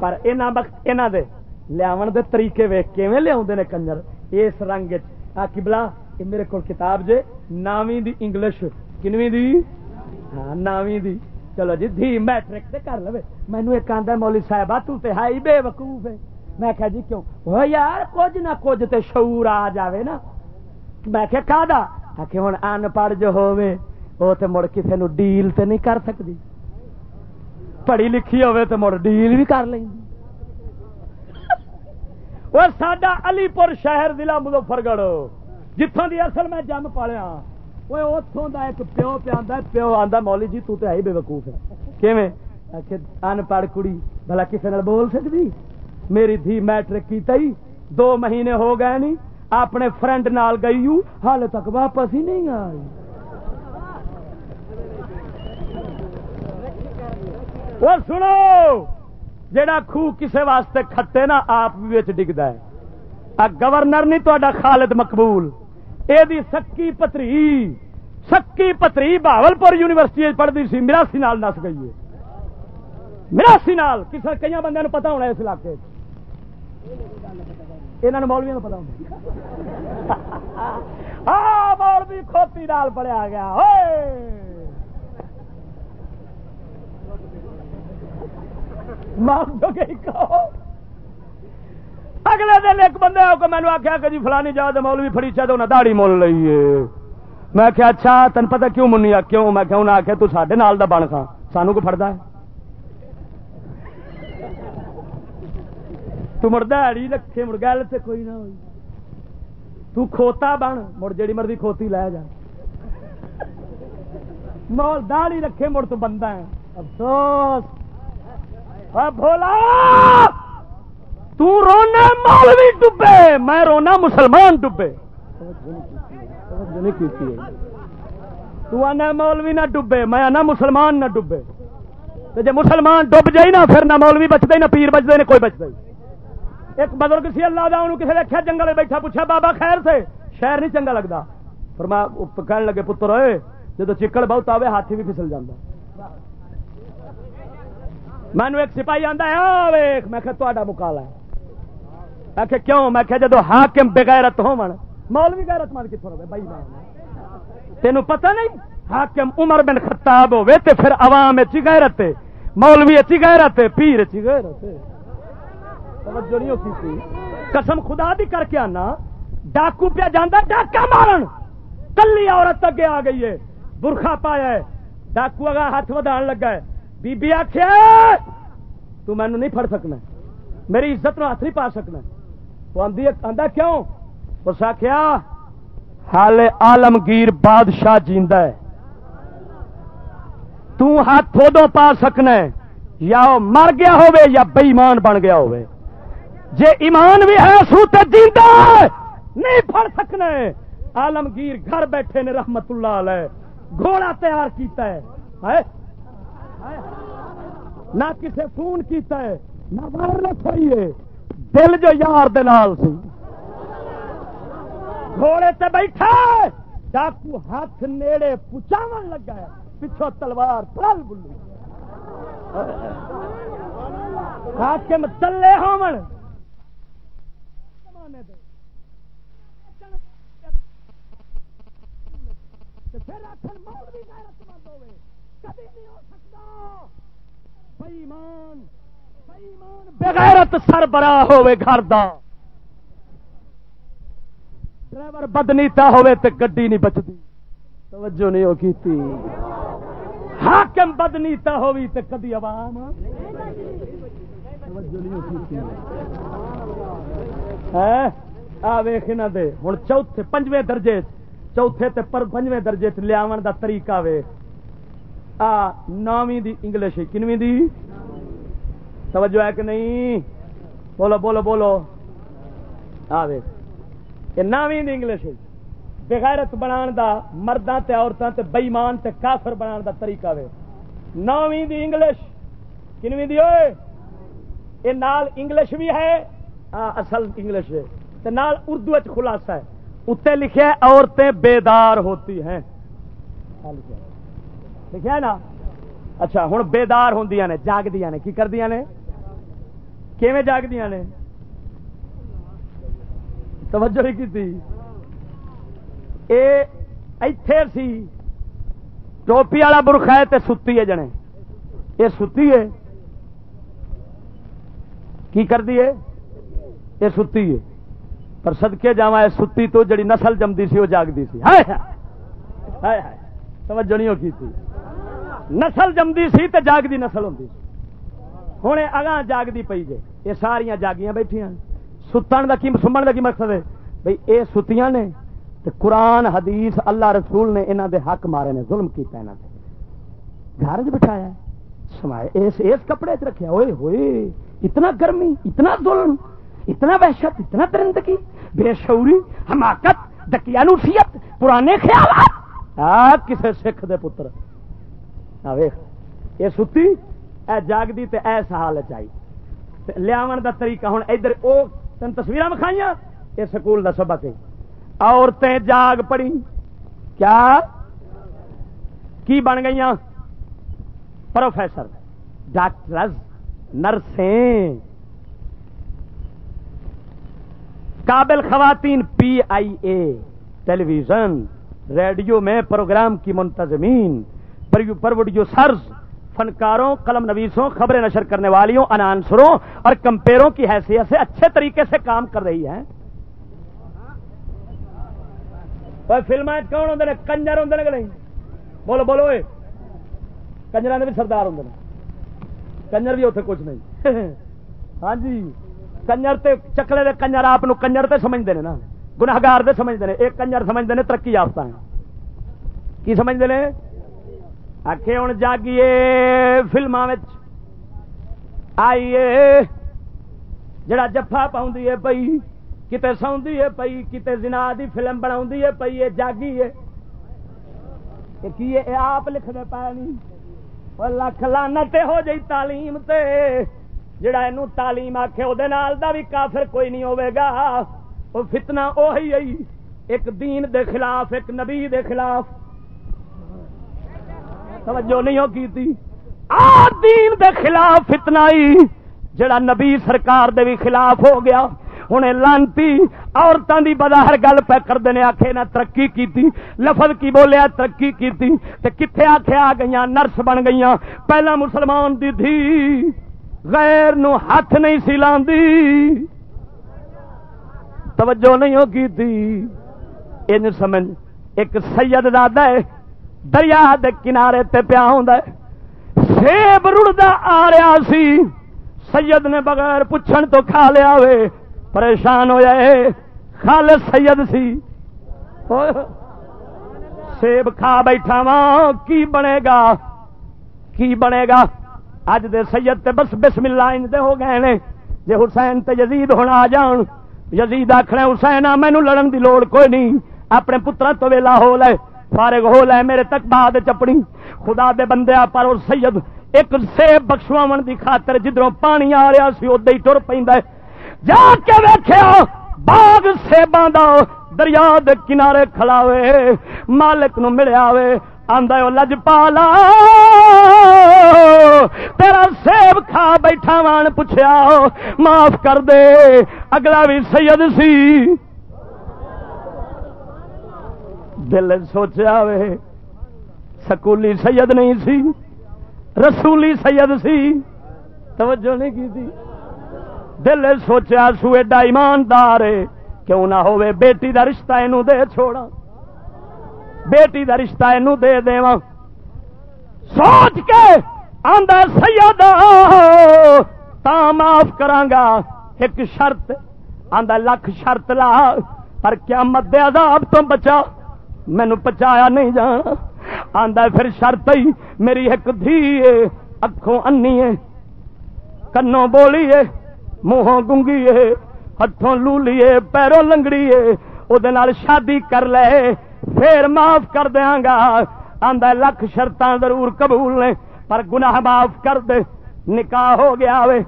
S1: پر یہاں وقت یہاں دے لیا دے طریقے ویخ کے لیا نے کنجر؟ اس رنگ بلا میرے کو کتاب جے۔ ناویں دی انگلش۔ کنویں دی؟ ہاں ناویں دی۔ چلو جی دھی میٹرک سے کر لو مینو ایک آدھا مولی صاحب تو تے ہائی بے وقوف ہے۔ میں کہا جی کیوں؟ وہ یار، کچھ نہ کچھ تے شعور آ جاوے نا۔ میں کہ کا کہ ہوں ان پڑھ جو ہوئے وہ تو مڑ کسی نو ڈیل تے نہیں کر سکتی پڑھی لکھی ہوے تو مڑ ڈیل بھی کر لیں وہ سڈا علی پور شہر ضلع مظفر گڑھ جتوں دی اصل میں جم پالیا وہ اتوں کا ایک پیو پیا پیو آتا مولی جی تو ہے بے وقوف ہے ان پڑھ کڑی بھلا کسی نے بول سکتی میری دھی میٹرک کی تئی دو مہینے ہو گئے نہیں اپنے فرینڈ نال گئی ہال تک واپس ہی نہیں آئی وہ سنو جڑا خوہ کسے واسطے کھٹے نا، آپ بھی ڈگتا ہے۔ گورنر نہیں تا خالد مقبول یہ سکی پتری سکی پتری بہاول پور یونیورسٹی پڑھتی سی، مراسی نال نس گئی ہے۔ مراسی نال کسی کئی بندے نو پتا ہونا اس علاقے یہاں مولویا پتا ہونا۔ ہاں مولوی کھوتی نال پڑیا گیا، ہوئے۔ اگلے دن ایک بندے کو مینو آخیا کہ جی فلانی جا مولوی فری چاہتے انہیں دہڑی مول لیے میں کیا اچھا تین پتا کیوں منی آ کیوں؟ میں کہ انہیں آخیا تے نال دا بن کھا۔ سانو کو فرد ہے۔ تو مڑ دہڑی رکھے، مڑ گل سے کوئی نہ ہوئی۔ تو کھوتا بن، مڑ جیڑی مرضی کھوتی لے جا۔ مول دہڑی رکھے، مڑ تو بندہ ہے۔ افسوس۔ بولا تو رونا مولوی ڈبے، میں رونا مسلمان ڈبے۔ تو آنا مولوی نہ ڈبے، میں آنا مسلمان نہ ڈبے۔ جی مسلمان ڈب جائی نا، پھر نہ مولوی بچتے نہ پیر بچتے نہ کوئی بچتا ایک بزرگ سی اللہ دا، انہوں کسی دیکھا جنگل بیٹھا، پوچھا، بابا خیر سے؟ شہر نہیں چنگا لگتا پر میں کہنے لگے، پتر ہوئے جب چکڑ بہت آئے ہاتھی بھی پھسل جانا مینو ایک سپاہی آتا ہے ویخ میں تا مکالا ہے۔ کہ کیوں؟ میں کہ جدو حاکم بغیرت ہو مولوی غیرت مان کتوں رہے؟ بھائی تینوں پتہ نہیں؟ حاکم عمر بن خطاب ہوے تے پھر عوام اچھی غیرت ہے؟ مولوی اچھی غیرت ہے؟ پیر اچھی غیرت ہے؟ توجہ نہیں ہوتی قسم خدا دی کر کے آنا، ڈاکو پیا جانا ڈاکا مارن۔ کلی عورت اگے آ گئی ہے، برخا پایا ہے۔ ڈاکو اگا ہاتھ ودان لگا ہے۔ بی بی آخیا تو مینو نہیں پڑ سکنا۔ میری عزت نو ہاتھ نہیں پا سکنا۔ وہ آدھا کیوں؟ اس آخیا حال آلمگیر بادشاہ جیندا ہے۔ تو ہاتھ ادو پا سکنا یا وہ مر گیا ہوے یا بےمان بن گیا ہوے جے ایمان بھی ہے، سو تے جیندا ہے۔ نہیں پڑ سکنا آلمگیر گھر بیٹھے نے رحمت اللہ علیہ، گھوڑا تیار کیتا ہے۔ نہ کسے فون کیتا ہے، نہ وائرلس ہوئی ہے۔ دل جو یار دال سی۔ گھوڑے تے بیٹھا ڈاکو ہاتھ نیڑے پچاو لگا ہے۔ پچھو تلوار پل بلو۔ حاکم تلے ہون پھر آخر مول بھی غیرت مند ہوے کبھی نہیں ہو سکتا بےمان بےمان بغیرت سربراہ ہوے گھر دا ڈرائیور بدنیتا ہوے تے گڈی نہیں بچتی توجہ نہیں ہو کیتی۔ حاکم بدنیتا ہوئی تے کدی عوام۔ توجہ نہیں ہو کیتی۔ آ ویخ دے۔ ہوں چوتھے پنجویں درجے چوتھے تے پر پنجویں درجے چ لیا دا طریقہ وے۔ آ نویں دی انگلش، کنویں دی؟ توجہ ہے کہ نہیں؟ بولو بولو بولو۔ آ نویں دی انگلش۔ بغیرت بنا دا مرداں تے عورتاں تے بےمان تے کافر بنا دا طریقہ وے نویں دی انگلش۔ کنویں دی؟ ہوئے یہ نال انگلش بھی ہے۔ آ، اصل انگلش۔ ہے تے نال اردو خلاصہ ہے۔ اتنے لکھے عورتیں بیدار ہوتی ہیں۔ لکھا نا؟ اچھا ہوں بےدار ہوں نے جاگ دیا نے، کی کر دیا نے؟ کیویں جاگ دیا نے؟ توجہ ہی کی اے، ایتھے سی، ٹوپی والا برخا ہے تے ستی ہے جنے۔ یہ ستی ہے؟ کی کر دی ہے؟ یہ ستی ہے۔ پر سدکے جا ستی تو جڑی نسل جمدی سی وہ جاگتی سی۔ توجہ نہیں کی تھی نسل جمدی سی تو جاگتی نسل ہوں ہوں اگاں جاگتی پی جے۔ یہ ساریا جاگیاں بیٹھیا ستن کا کی سمن کا کی مقصد ہے؟ بھائی یہ ستیاں نے تو قرآن، حدیث، اللہ رسول نے انہوں دے حق مارے نے ظلم کیا یہاں سے گھر چ بٹھایا سمائے اس اس کپڑے چ رکھا ہوئے ہوئے، اتنا گرمی، اتنا ظلم، اتنا وحشت، اتنا درندگی، بے شعوری، حماقت، دکیانوسیت، پرانے خیالات۔ کسے سکھ دے پتر۔ یہ ستی، اے جاگتی تے ایس حال چاہیے لیا دا طریقہ ہوں ادھر وہ تین تصویر مکھائی یہ سکول کا سبق ہے۔ عورتیں جاگ پڑی۔ کیا؟ کی بن گئی پروفیسر ڈاکٹر نرسیں۔ قابل خواتین، P I A, television, radio میں پروگرام کی منتظمین۔ پروڈیوسرز فنکاروں، قلم نویسوں، خبریں نشر کرنے والیوں، انانسروں اور کمپیروں کی حیثیت سے اچھے طریقے سے کام کر رہی ہیں۔ فلم کون ہوں کنجر ہوں کہ نہیں؟ بولو بولو کنجر بھی سردار ہوں کنجر بھی اتنے کچھ نہیں۔ ہاں جی۔ کنجر تے چکلے دے کنجر آپ کنجر تے سمجھتے ہیں نا۔ گناگار دے سمجھتے ہیں ایک کنجر سمجھتے ہیں ترقی یافتہ ہیں۔ کی سمجھتے ہیں آخے ہوں جاگیے فلما آئیے۔ جڑا جفا پاؤں پئی، کتے سوندی ہے پئی، کتے زنا دی فلم بنا پئی ہے جاگی ہے؟ کی آپ لکھ دے پائے نہیں لکھ لانا ہو جائی تعلیم تے۔ جڑا یہ تعلیم آخے وہ بھی کافر کوئی نہیں ہوے گا۔ وہ فتنا وہی آئی ایک دین دے خلاف، ایک نبی دے خلاف۔ توجہ نہیں ہو کی تھی؟ آ دین دے خلاف فتنا ہی، جڑا نبی سرکار دے بھی خلاف ہو گیا ہوں لانتی عورتوں کی بداہر گل پہ کرتے ہیں آخے نہ ترقی کی لفظ کی بولیا ترقی کی کتنے آخیا آ گئی نرس بن گئی پہلا مسلمان دی تھی غیر نو ہاتھ نہیں سی لاندی۔ توجہ نہیں ہوگی تھی؟ سمجھ، ایک سید دادا ہے دریا دے کنارے تے پیا ہوں سیب رڑدا آ رہا سی۔ سید نے بغیر پوچھن تو کھا لیا وے۔ پریشان ہو جائے خال سید سی۔ سیب کھا بیٹھا وا کی بنے گا؟ کی بنے گا؟ اج دے سید تے بس بسم اللہ دے ہو گئے نے۔ جے حسین تے یزید ہونا آ جان۔ یزید آخر حسین آ مینو لڑن دی لوڑ کوئی نہیں۔ اپنے پترا تو ویلا ہو لے فارغ ہو لے میرے تک بعد چپڑی۔ خدا دے بندے پر اور سید، ایک سیب بخشواو دی خاطر جدھروں پانی آ رہا سی ادے ہی ٹر پہ جا کے ویخیا باغ سیباں دا دریا دے کنارے کھلاوے مالک نو ملیا وے آدھا لج پالا تیرا سیب کھا بیٹھا وان پوچھا معاف کر دے، اگلا بھی سید سی۔ دل سوچا وے، سکولی سید نہیں سی، رسولی سید سی۔ توجہ نہیں کی تھی؟ دل سوچا سو ایڈا ایماندار کیوں نہ ہوئے بیٹی دا رشتہ اینو دے چھوڑا۔ بیٹی دا رشتہ اینو دے دے سوچ کے آندا سید، تا معاف کرانگا۔ ایک شرط، آندا لکھ شرط لا۔ پر کیا مد عذاب تو بچا مینو پچایا نہیں جانا آندا پھر شرط ہی، میری ایک دھی اکھوں انی ہے، کنوں بولی ہے منہوں گنگی ہے ہاتھوں لولی ہے، پیروں لنگڑی ہے۔ وہ شادی کر لے، پھر معاف کر دیا گا۔ آدھا لکھ شرط ضرور قبول نے، پر گناہ معاف کر دے، نکاح ہو گیا وے۔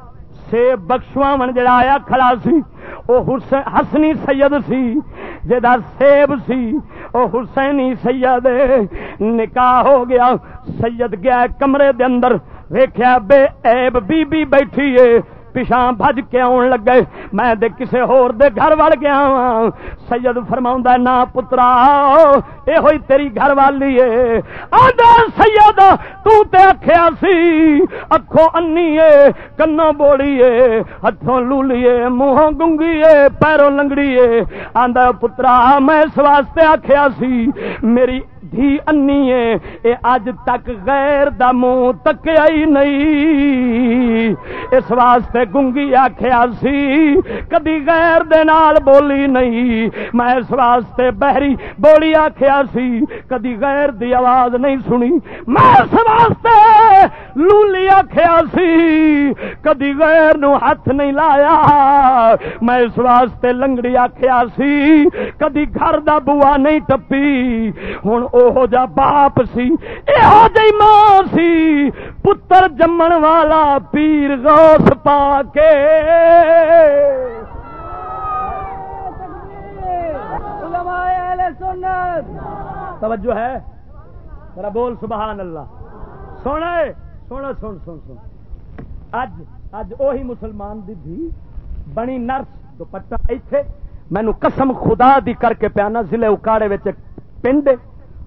S1: سیب بخشواو جڑا آیا کھڑا سی وہ حسنی سید سی جا سیب سی وہ حسینی سید، نکاح ہو گیا، سید گیا کمرے دے اندر ویخیا بے ایب بی بی بیٹھی ہے پچھا بج کے آن لگے۔ میں دے کسے ہور دے گھر وڑ گیا وا سید فرما نا پترا یہ ہوئی تیری گھر والی ہے آدھا سید، تو تے اکھیا سی۔ اکھوں انی ہے کنوں بوڑی ہے ہاتھوں لولی ہے منہوں گنگی ہے پیروں لنگڑی ہے آدھا پترا، میں اس واسطے آخیا سی، میری دھی انی ہے اے اج تک غیر دا منہ تکیا ہی نہیں۔ اس واسطے گنگی آخیا سی کدی غیر دے نال بولی نہیں۔ میں اس واسطے بہری بولی آخیا سی کدی غیر دی آواز نہیں سنی۔ میں اس واسطے لولی آخیا سی کدی غیر نو ہاتھ نہیں لایا۔ میں اس واسطے لنگڑی آخیا سی کدی گھر دا بوا نہیں ٹپی۔ ہوں اوہو جا باپ سی یہو جی ماں سی۔ پتر جمن والا پیر غوث پا کے توجہ ہے؟ ذرا بول سبحان اللہ۔ سونا سونا سن سن سن اج اج اوہی مسلمان دی بھی بنی نرس دوپٹا ایتھے۔ مینو قسم خدا دی کر کے پیانا ضلع اکاڑے پنڈ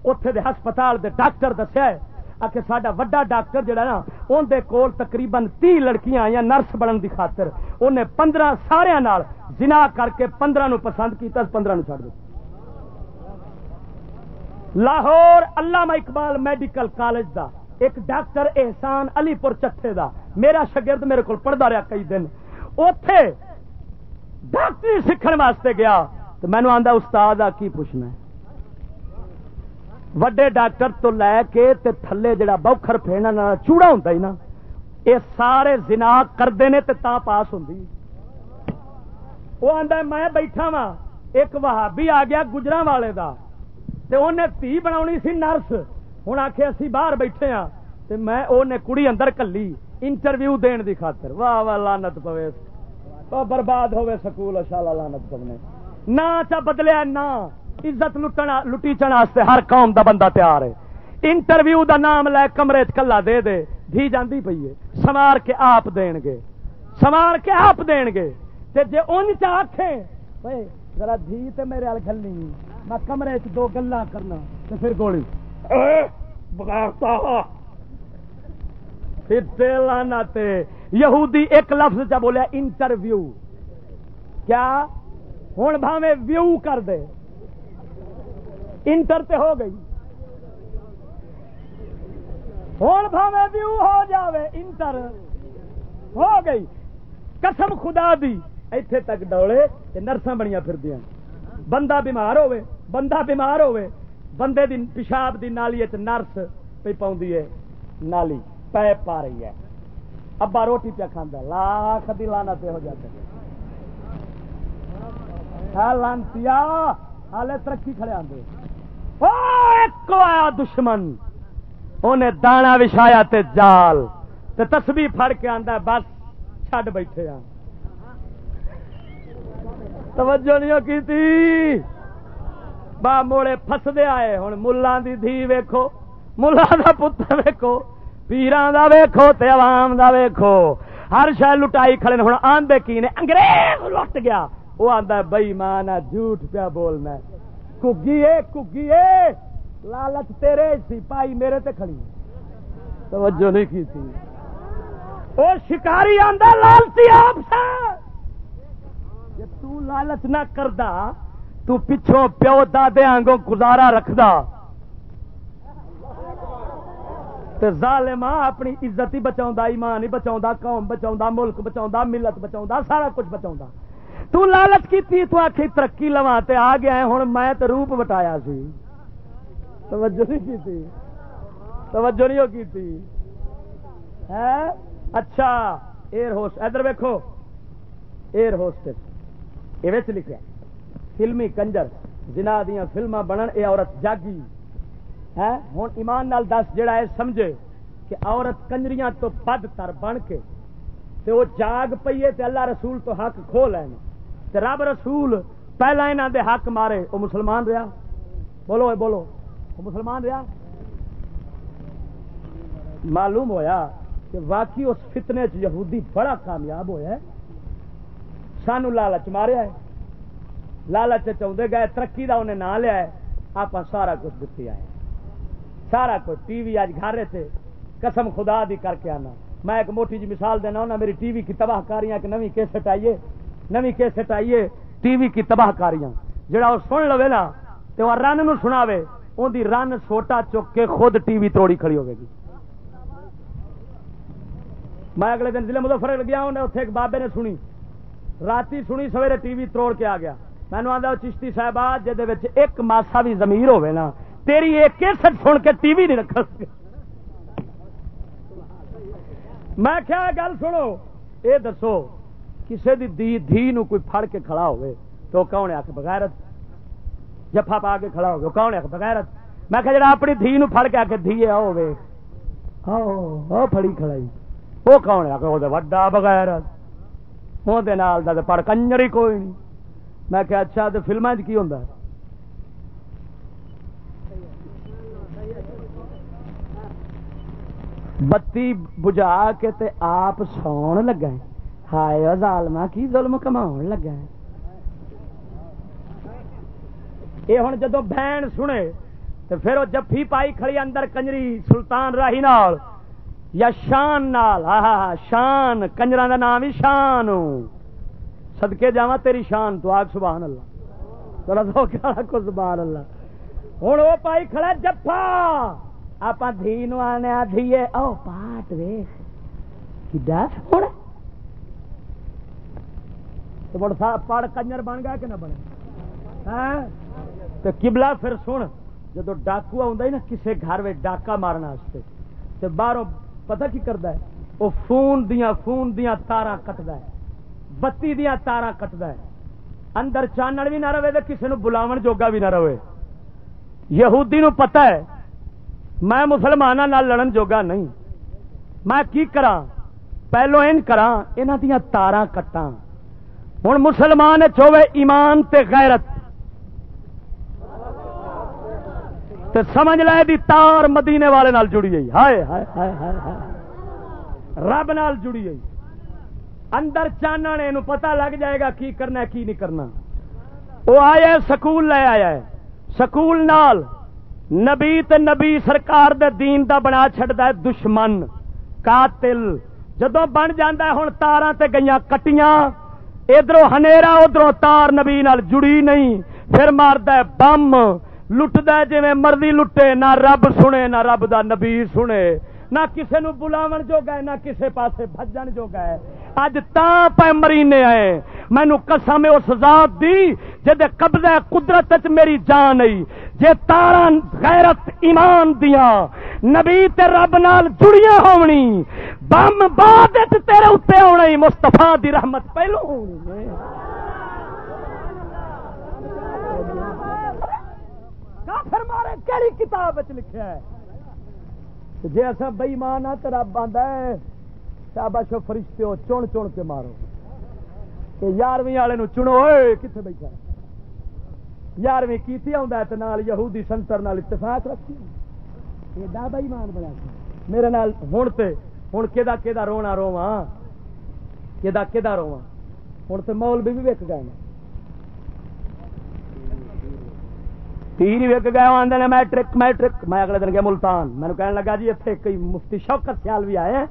S1: اتے دے ہسپتال دے ڈاکٹر دسیا ہے کہ سڈا وڈا ڈاکٹر جہا نا اندر کول تقریباً تی لڑکیاں آئی نرس بننے کی خاطر۔ انہیں پندرہ سارا جنا کر کے پندرہ نو پسند کیا پندرہ نو چڑ دیا لاہور علامہ اقبال میڈیکل کالج دا، ایک ڈاکٹر احسان علی پور چٹے دا۔ میرا شگرد میرے کو پڑھتا رہا کئی دن۔ اتے ڈاکٹری سیکھنے واسطے گیا۔ تو مینو آتا استاد آ، کی پوچھنا ہے؟ وڈے ڈاکٹر تو لے کے تے تھلے جڑا بوکھر پھیرنا چوڑا ہوں ہی نا یہ سارے زنا کرتے ہیں تا پاس ہوں وہ آتا میں بیٹھا وا ایک وہابی آ گیا گجرا والے دا، تے انہیں تھی بنا سی نرس۔ ہوں آخ اسی باہر بیٹھے ہاں تے میں انہیں کڑی اندر کلی انٹرویو دین دی خاطر۔ واہ واہ لانت پوے۔ برباد ہوے سکول شالا لانت پونے۔ نہ چا بدلیا نہ عزت لٹنا لٹی واسطے ہر قوم دا بندہ تیار ہے۔ انٹرویو دا نام لے کمرے کلا دے دے دھی جاندی پئی ہے۔ سوار کے آپ دین گے۔ سوار کے آپ دین گے۔ تے جے ان چ آکھے ذرا دھی تے میرے ال گلنی میں کمرے چ دو گلا کرنا تے پھر گولی۔ پھر لانا تے۔ یہودی ایک لفظ چا بولیا انٹرویو۔ کیا؟ ہوں بھاوے ویو کر دے۔ انٹر تے ہو گئی۔ ہوں بھاوے ویو ہو جاوے انٹر ہو گئی۔ قسم خدا دی، ایتھے تک ڈولے نرساں بنیا پھر دیا بندہ بیمار ہوے بندہ بیمار ہوے بندے دی پیشاب دی نالی نرس پہ پاؤں ہے، نالی پیپ پا رہی ہے۔ ابا روٹی پیا کھانا لاکھ دی لانا پہ ہو جاتے ہاں، لانتی ہالے ترقی کھڑے آدھے آیا دشمن۔ انہیں دانا وچھایا تے جال۔ تو تسبی فڑ کے آتا بس چھڈ بیٹھے آ توجہ نہیں کی تھی با موڑے فسدے آئے۔ ہوں ملان دی دھی ویکھو۔ ملا دا پتر ویکھو۔ پیران دا ویکھو تے عوام دا ویکھو۔ ہر شہ لٹائی کھڑے ہوں آندے کی نے؟ انگریز لٹ گیا۔ وہ آتا بئی ماں جھوٹ پیا بولنا کگی کگی لالچ تیرے سی پائی میرے تے کھڑی توجہ نہیں کی تھی۔ وہ شکاری آندا، لالچی آپ تو لالچ نہ کردا، تو پچھوں پیو دادے آنگوں گزارا رکھدا۔ ظالم اپنی عزت ہی بچاؤں ایمان ہی بچاؤں قوم بچاؤں ملک بچاؤں ملت بچاؤں سارا کچھ بچاؤں تو لالچ کی تو آخی ترقی لوا تے آ گیا ہوں میں تو روپ بٹایا سی۔ توجہ نہیں کی توجہ نہیں کی تھی اچھا ایئر ہوسٹ ادھر ویکو ایئر ہوسٹس یہ لکھا فلمی کنجر۔ جنہ دیا فلما بنن، اے عورت جاگی۔ ہے؟ ہوں ایمان نال دس جڑا ہے، سمجھے کہ عورت کنجریاں تو بد تر بن کے تے وہ جاگ پیے تے اللہ رسول تو حق کھو لین۔ تے رب رسول پہلا انہوں دے حق مارے وہ مسلمان رہا؟ بولو بولو۔ وہ مسلمان رہا؟ معلوم ہویا کہ واقعی اس فتنے چ یہودی بڑا کامیاب ہوا سانو لالچ ماریا ہے۔ لالچ چاہتے گئے، ترقی کا انہیں نام لیا ہے۔ آپ سارا کچھ دیتی آئے۔ سارا کچھ ٹی وی آج گھر سے قسم خدا دی کر کے آنا۔ میں ایک موٹی جی مثال دینا ہونا، میری ٹی وی کی تباہ کاریاں کہ نوی کیسٹ آئیے نوی کیسٹ آئیے ٹی وی کی تباہ کاریاں۔ جڑا وہ سن لو نا تو وہ رن نو سناوے ان دی رن سوٹا چک کے خود ٹی وی توڑی کھڑی ہوگی میں اگلے دن ضلع مظفر گیا ہوں اتنے ایک بابے نے سنی۔ رات سنی، سویرے ٹی وی توڑ کے آ گیا۔ مینو آدھا چشتی صاحب جہد ایک ماسا بھی زمیر ہوے نا، تیری ایک کیسٹ سن کے ٹی وی نہیں رکھ میں کیا گل سنو یہ دسو کسی دی دی دھی نو کوئی پھڑ کے کھڑا ہوئے تو کون آ کے بغیرت۔ جفا پا کے کھڑا ہوگا، کون آ کے بغیرت۔ میں کہ جڑا اپنی دھی نو پھڑ کے آ کے دھی آؤ آؤ پھڑی کھڑائی۔ وہ کون آ کے وہ وڈا بغیرت۔ وہ پڑ کنجر ہی کوئی نہیں۔ میں کہ اچھا تو فلمیں کی ہوں بتی بجا کے تے آپ سون لگا ہائے ظالما کی ظلم کما لگا یہ ہوں جدو بہن سنے تو پھر وہ جفی پائی کھڑی اندر کنجری سلطان راہی نال، یا شان نال ہاں, ہاں،, ہاں، شان کنجر کا نام ہی شان سدکے جا تیری شان تو، آگ سبحان اللہ۔ چلو تو کیا کو، سبحان اللہ۔ ہوں وہ پائی کھڑا جفا! آپ دھی نو آنے دھیے او پاٹ ویخ پڑ کنجر بن گیا کہ نہ بنے؟ ہاں؟ تو کبلا پھر سن جب ڈاکو آ کسی گھر میں ڈاکا مارنے تو باہروں پتہ کی کرتا ہے؟ وہ فون دیا فون دیا تارا کٹد بتی دیا تارا کٹد اندر چانن بھی نہ رہے تو کسی بلاو جوگا بھی نہ رہے۔ یہودی نو پتہ ہے، میں مسلمانوں لڑن جوگا نہیں۔ میں کی کرا پہلو ان کرا یہاں دیا تارا کٹا ہوں مسلمان چوے ایمان تے غیرت تے سمجھ لے دی تار مدینے والے نال جڑی گئی ہائے ہائے ہائے ہائے رب نال جڑی گئی اندر چانن پتا لگ جائے گا کی کرنا کی نہیں کرنا۔ وہ آیا سکول لے آیا ہے۔ سکول نال نبی تے نبی سرکار دے دین دا بنا چڈتا ہے دشمن، قاتل۔ جدو بن جانا ہوں تارا تے گئی کٹیاں۔ ادھر ہنیرا ادھر تار نبی نال جڑی نہیں۔ پھر مارد بم۔ لٹد جی مرضی لٹے، نہ رب سنے، نہ رب دا نبی سنے۔ نہ کسے نو بلاون جو گئے نہ کسے پاسے بھجن جو گئے اج تا پہ مرینے آئے۔ مینو قسم اس ذات دی، جدے قبضہ قدرت میری جان آئی۔ جے تارا غیرت ایمان دیا نبی تے رب نال جڑیاں ہونی، بم بعد تیرے اتنے ہونا مستفا دی رحمت پہلو ہونی کافر مارے کہڑی کتاب لکھا ہے؟ جی اصا بئیمان ہاں تو رب آتا ہے شاباشو فرشتے ہو چون چون کے مارو۔ کہ یارویں والے چنو کتنے بیٹھا یارویں کی آل یہودی سنتر اتفاق رکھی ایڈا بھائی مان میرے نال ہوں تے ہوں کہ رونا رواں کہ رواں ہوں تو مول بھی وک گئے تیر وک گئے آدھے میٹرک میٹرک میں اگلے دن گیا ملتان۔ میں کہنے لگا جی اتنے کئی مفتی شوکت سیال بھی آئے ہیں۔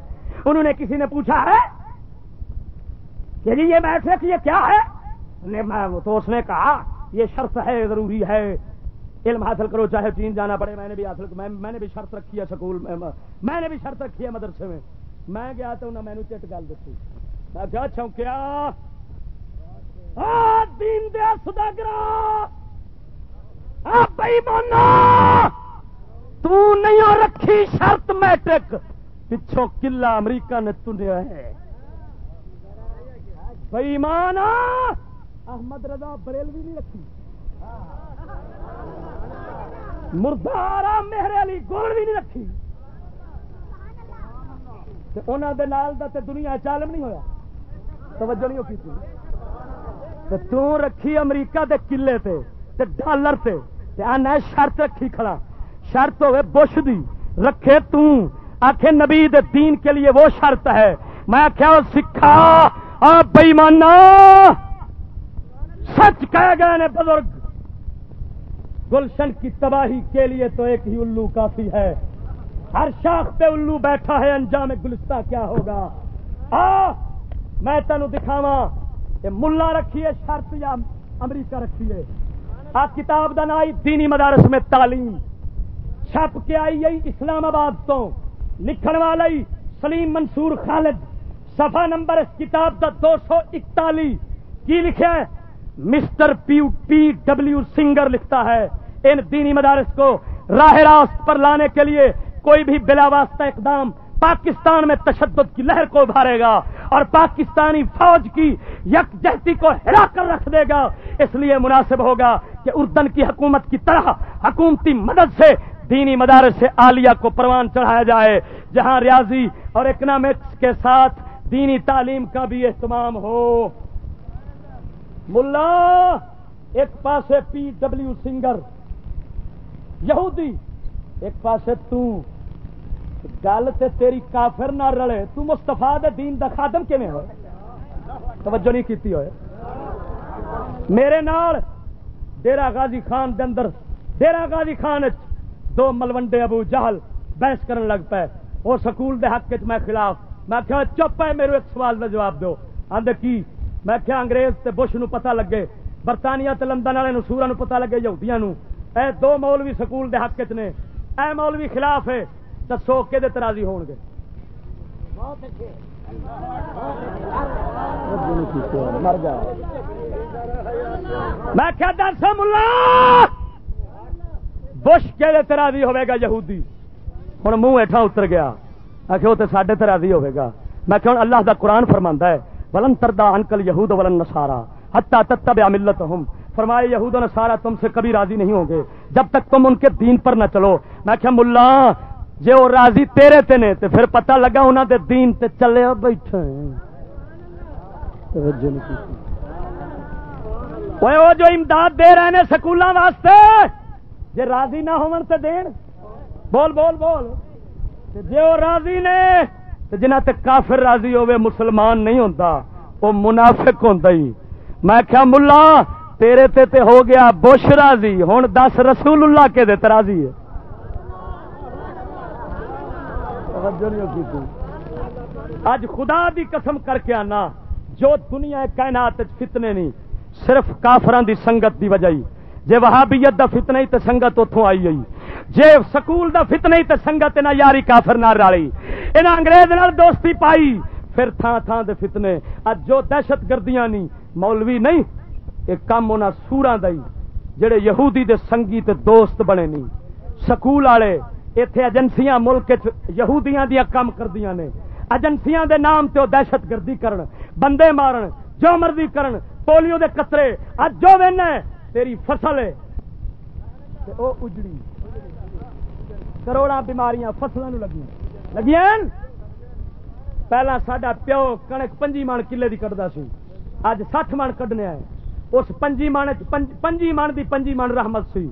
S1: انہوں نے کسی نے پوچھا ہے کہ جی یہ میٹرک یہ کیا ہے؟ تو اس نے کہا، یہ شرط ہے، ضروری ہے۔ علم حاصل کرو، چاہے چین جانا پڑے، میں نے بھی حاصل میں نے بھی شرط رکھی ہے سکول میں نے بھی شرط رکھی ہے مدرسے میں۔ میں گیا تو انہیں مینو چٹ گل دیتی میں اچھا، کیا؟ چونکیا دین دیا سداگرا تو نہیں رکھی شرط میٹرک۔ پچھو کلا امریکہ نے تنیا ہے۔ بئی مان احمد رضا بریل بھی نہیں رکھی۔ مردارا میرے علی گول بھی نہیں رکھی۔ انہوں دے نال دا تے دنیا چالم نہیں ہویا۔ توجہ نہیں ہوئی تو رکھی امریکہ دے قلعے تے تے ڈالر تے۔ تے آنا شرط رکھی کھڑا۔ شرط ہوئے بش دی۔ رکھے تو۔ آخے نبی دے دین کے لیے وہ شرط ہے۔ میں کیا سکھا۔ آپ بئی مانا سچ کہہ گئے نے بزرگ۔ گلشن کی تباہی کے لیے تو ایک ہی الو کافی ہے۔ ہر شاخ پہ الو بیٹھا ہے، انجام گلستہ کیا ہوگا؟ آ، میں تینو دکھاوا یہ ملا رکھیے، شرط یا امریکہ رکھیے۔ آ، کتاب دا نائی دینی مدارس میں تعلیم۔ چھپ کے آئی گئی اسلام آباد تو۔ لکھن والا سلیم منصور خالد سفا نمبر اس کتاب کا دو سو اکتالی کی لکھا ہے Mr P P W Singer لکھتا ہے۔ ان دینی مدارس کو راہ راست پر لانے کے لیے کوئی بھی بلا واسطہ اقدام پاکستان میں تشدد کی لہر کو ابھارے گا اور پاکستانی فوج کی یکجہتی کو ہرا کر رکھ دے گا۔ اس لیے مناسب ہوگا کہ اردن کی حکومت کی طرح حکومتی مدد سے دینی مدارس سے عالیہ کو پروان چڑھایا جائے، جہاں ریاضی اور اکنامکس کے ساتھ دینی تعلیم کا بھی اہتمام ہو۔ ملا، ایک پاسے پی ڈبلو سنگر۔ یہودی، ایک پاسے تو، گل تے تیری کافر نہ رلے، تو مستفا دین دا خادم کیویں ہو توجہ نہیں کیتی ہوئے۔ میرے نال ڈیرا غازی خان دے اندر ڈیرا غازی خان دو ملوڈے ابو جہل بحث کرن لگ پے۔ وہ سکول دے حق میں خلاف۔ میں کیا چپ ہے میرے ایک سوال کا جواب دو۔ آدھے کی؟ میں کیا انگریز تے بش نو پتہ لگے، برطانیہ تے لندن والے سورا نو پتہ لگے، یہودیاں نو۔ اے دو مولوی سکول دے حق چ نے، اے مولوی خلاف ہے، دسو کہ ترازی ہون گے؟ میں کیا دس ملا! بش کہ ترازی ہوے گا یہودی؟ ہوں منہ ایٹھا اتر گیا۔ آخر وہ تو سڈے ترازی ہوے گا۔ میں کہ اللہ دا قرآن فرما ہے، ولن تردا انکل یہود ولن نسارا ہتا تب ملت ہوں فرمائے یہود و نسارا تم سے کبھی راضی نہیں ہوں گے۔ جب تک تم ان کے دین پر نہ چلو۔ میں کیا ملا جی وہ راضی تیرے تے نے تو پھر پتہ لگا انہوں دے دین تے چلے بیٹھے وہ جو امداد دے رہے ہیں سکولوں واسطے جی راضی نہ ہون تے دین۔ بول بول بول۔ جی وہ راضی نے جنہ تک کافر راضی ہوے مسلمان نہیں ہوتا وہ منافق ہوتا ہی۔ میں کیا ملا تیرے تے تے ہو گیا بش راضی۔ ہوں دس رسول اللہ کے دے ترازی ہے۔ اج خدا دی قسم کر کے آنا، جو دنیا کائنات فتنے نہیں، صرف کافران دی سنگت دی وجہ جے وہابیت دا فتنہ ہی تے سنگت اتوں آئی گئی جے سکول دا فتنہ ہی تے سنگت نہ یاری کافر نہ رالی۔ انہاں انگریز نال دوستی پائی، پھر تھان تھان دے فتنے۔ اج جو دہشت گردیاں نہیں مولوی نہیں ایک کام انہاں سوراں دا جڑے یہودی دے سنگی تے دوست بنے نہیں سکول والے ایتھے ایجنسیاں ملک یہودیاں دیا کام کردیاں نے ایجنسیاں دے نام تے دہشت گردی کرن، بندے مارن، جو مرضی کرن، پولیو دے قطرے، اج جو وین تیری فصل ہے۔ او اجڑی۔ کروڑا بیماریاں فصلوں لگی لگی پہلا ساڈا پیو کنک پنجی من کلے کی کٹتا سی۔ اج سٹھ من کڈنے آئے۔ اس پنجی من پنجی من دی پنجی من رحمت سی۔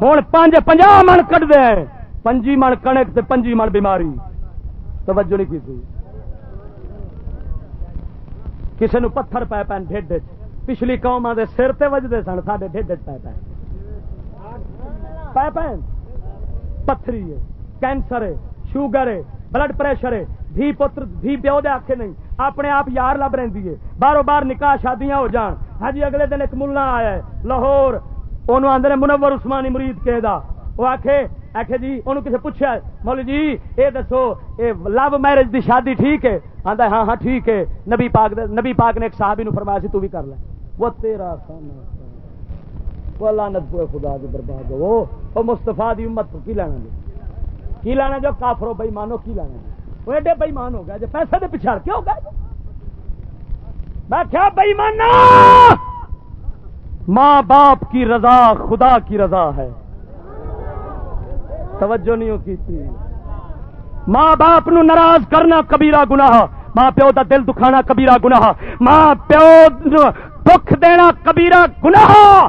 S1: ہوں پانچ پنجا من کٹتے ہیں پنجی من کنک تے پنجی من بیماری۔ توجہ نہیں کی کسی نو پتھر پائے پین ڈیڈ پچھلی قوم دے سر تے وجدے سن سارے ڈیڈ پائے پین۔ پائے پین؟ پتھری ہے، کینسر ہے، شوگر ہے، بلڈ پریشر ہے۔ دھی پتر دھی پیو دے آخے نہیں۔ اپنے آپ یار لب رہی ہے۔ باہروں باہر نکاح شادیاں ہو جان۔ ہاں جی اگلے دن ایک ملا آیا ہے، لاہور۔ انہوں آدھے منور عثمانی مرید کہ وہ آخے آخے جی انہوں کسی پوچھا مول جی اے دسو، اے لو میرج دی شادی ٹھیک ہے؟ آتا ہاں ہاں ٹھیک ہے۔ نبی پاک نبی پاک نے ایک صحابی نو فرمایا سی، تو بھی کر لے۔ وہ تیرا وہ لانت پوئے خدا دی برباد ہو وہ مستفا دی امت کی لینا جی کی لینا جو کافرو بئی مانو کی لینا جی وہ ایڈے بےمان ہو گیا جو پیسے کے پچھاڑ کیوں گئے۔ میں کیا بےمانا ماں باپ کی رضا خدا کی رضا ہے۔ توجہ نہیں کی تھی۔ ماں باپ نو ناراض کرنا کبیرا گناہ۔ ماں پیو دا دل دکھانا کبیرا گناہ۔ ماں پیو دکھ دینا کبیرا گناہ۔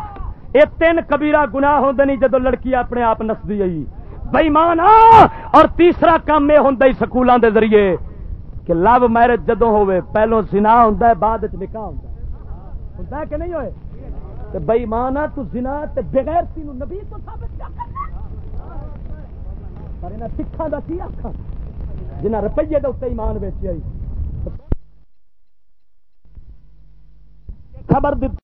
S1: یہ تین کبیرا گناہ ہوتے نہیں جدو لڑکی اپنے آپ نسدی آئی بےمان اور تیسرا کام یہ ہوں سکولوں کے ذریعے کہ لو میرج جدو ہوے پہلو سنا ہوں بعد نکاح ہوں ہوتا کہ نہیں ہوئے بےمان آ تو سنا بغیر تین نبی تو پر یہاں سکھان کا کی آخا جنہ روپیے کے اتنے ایمان ویچ آئی۔ خبر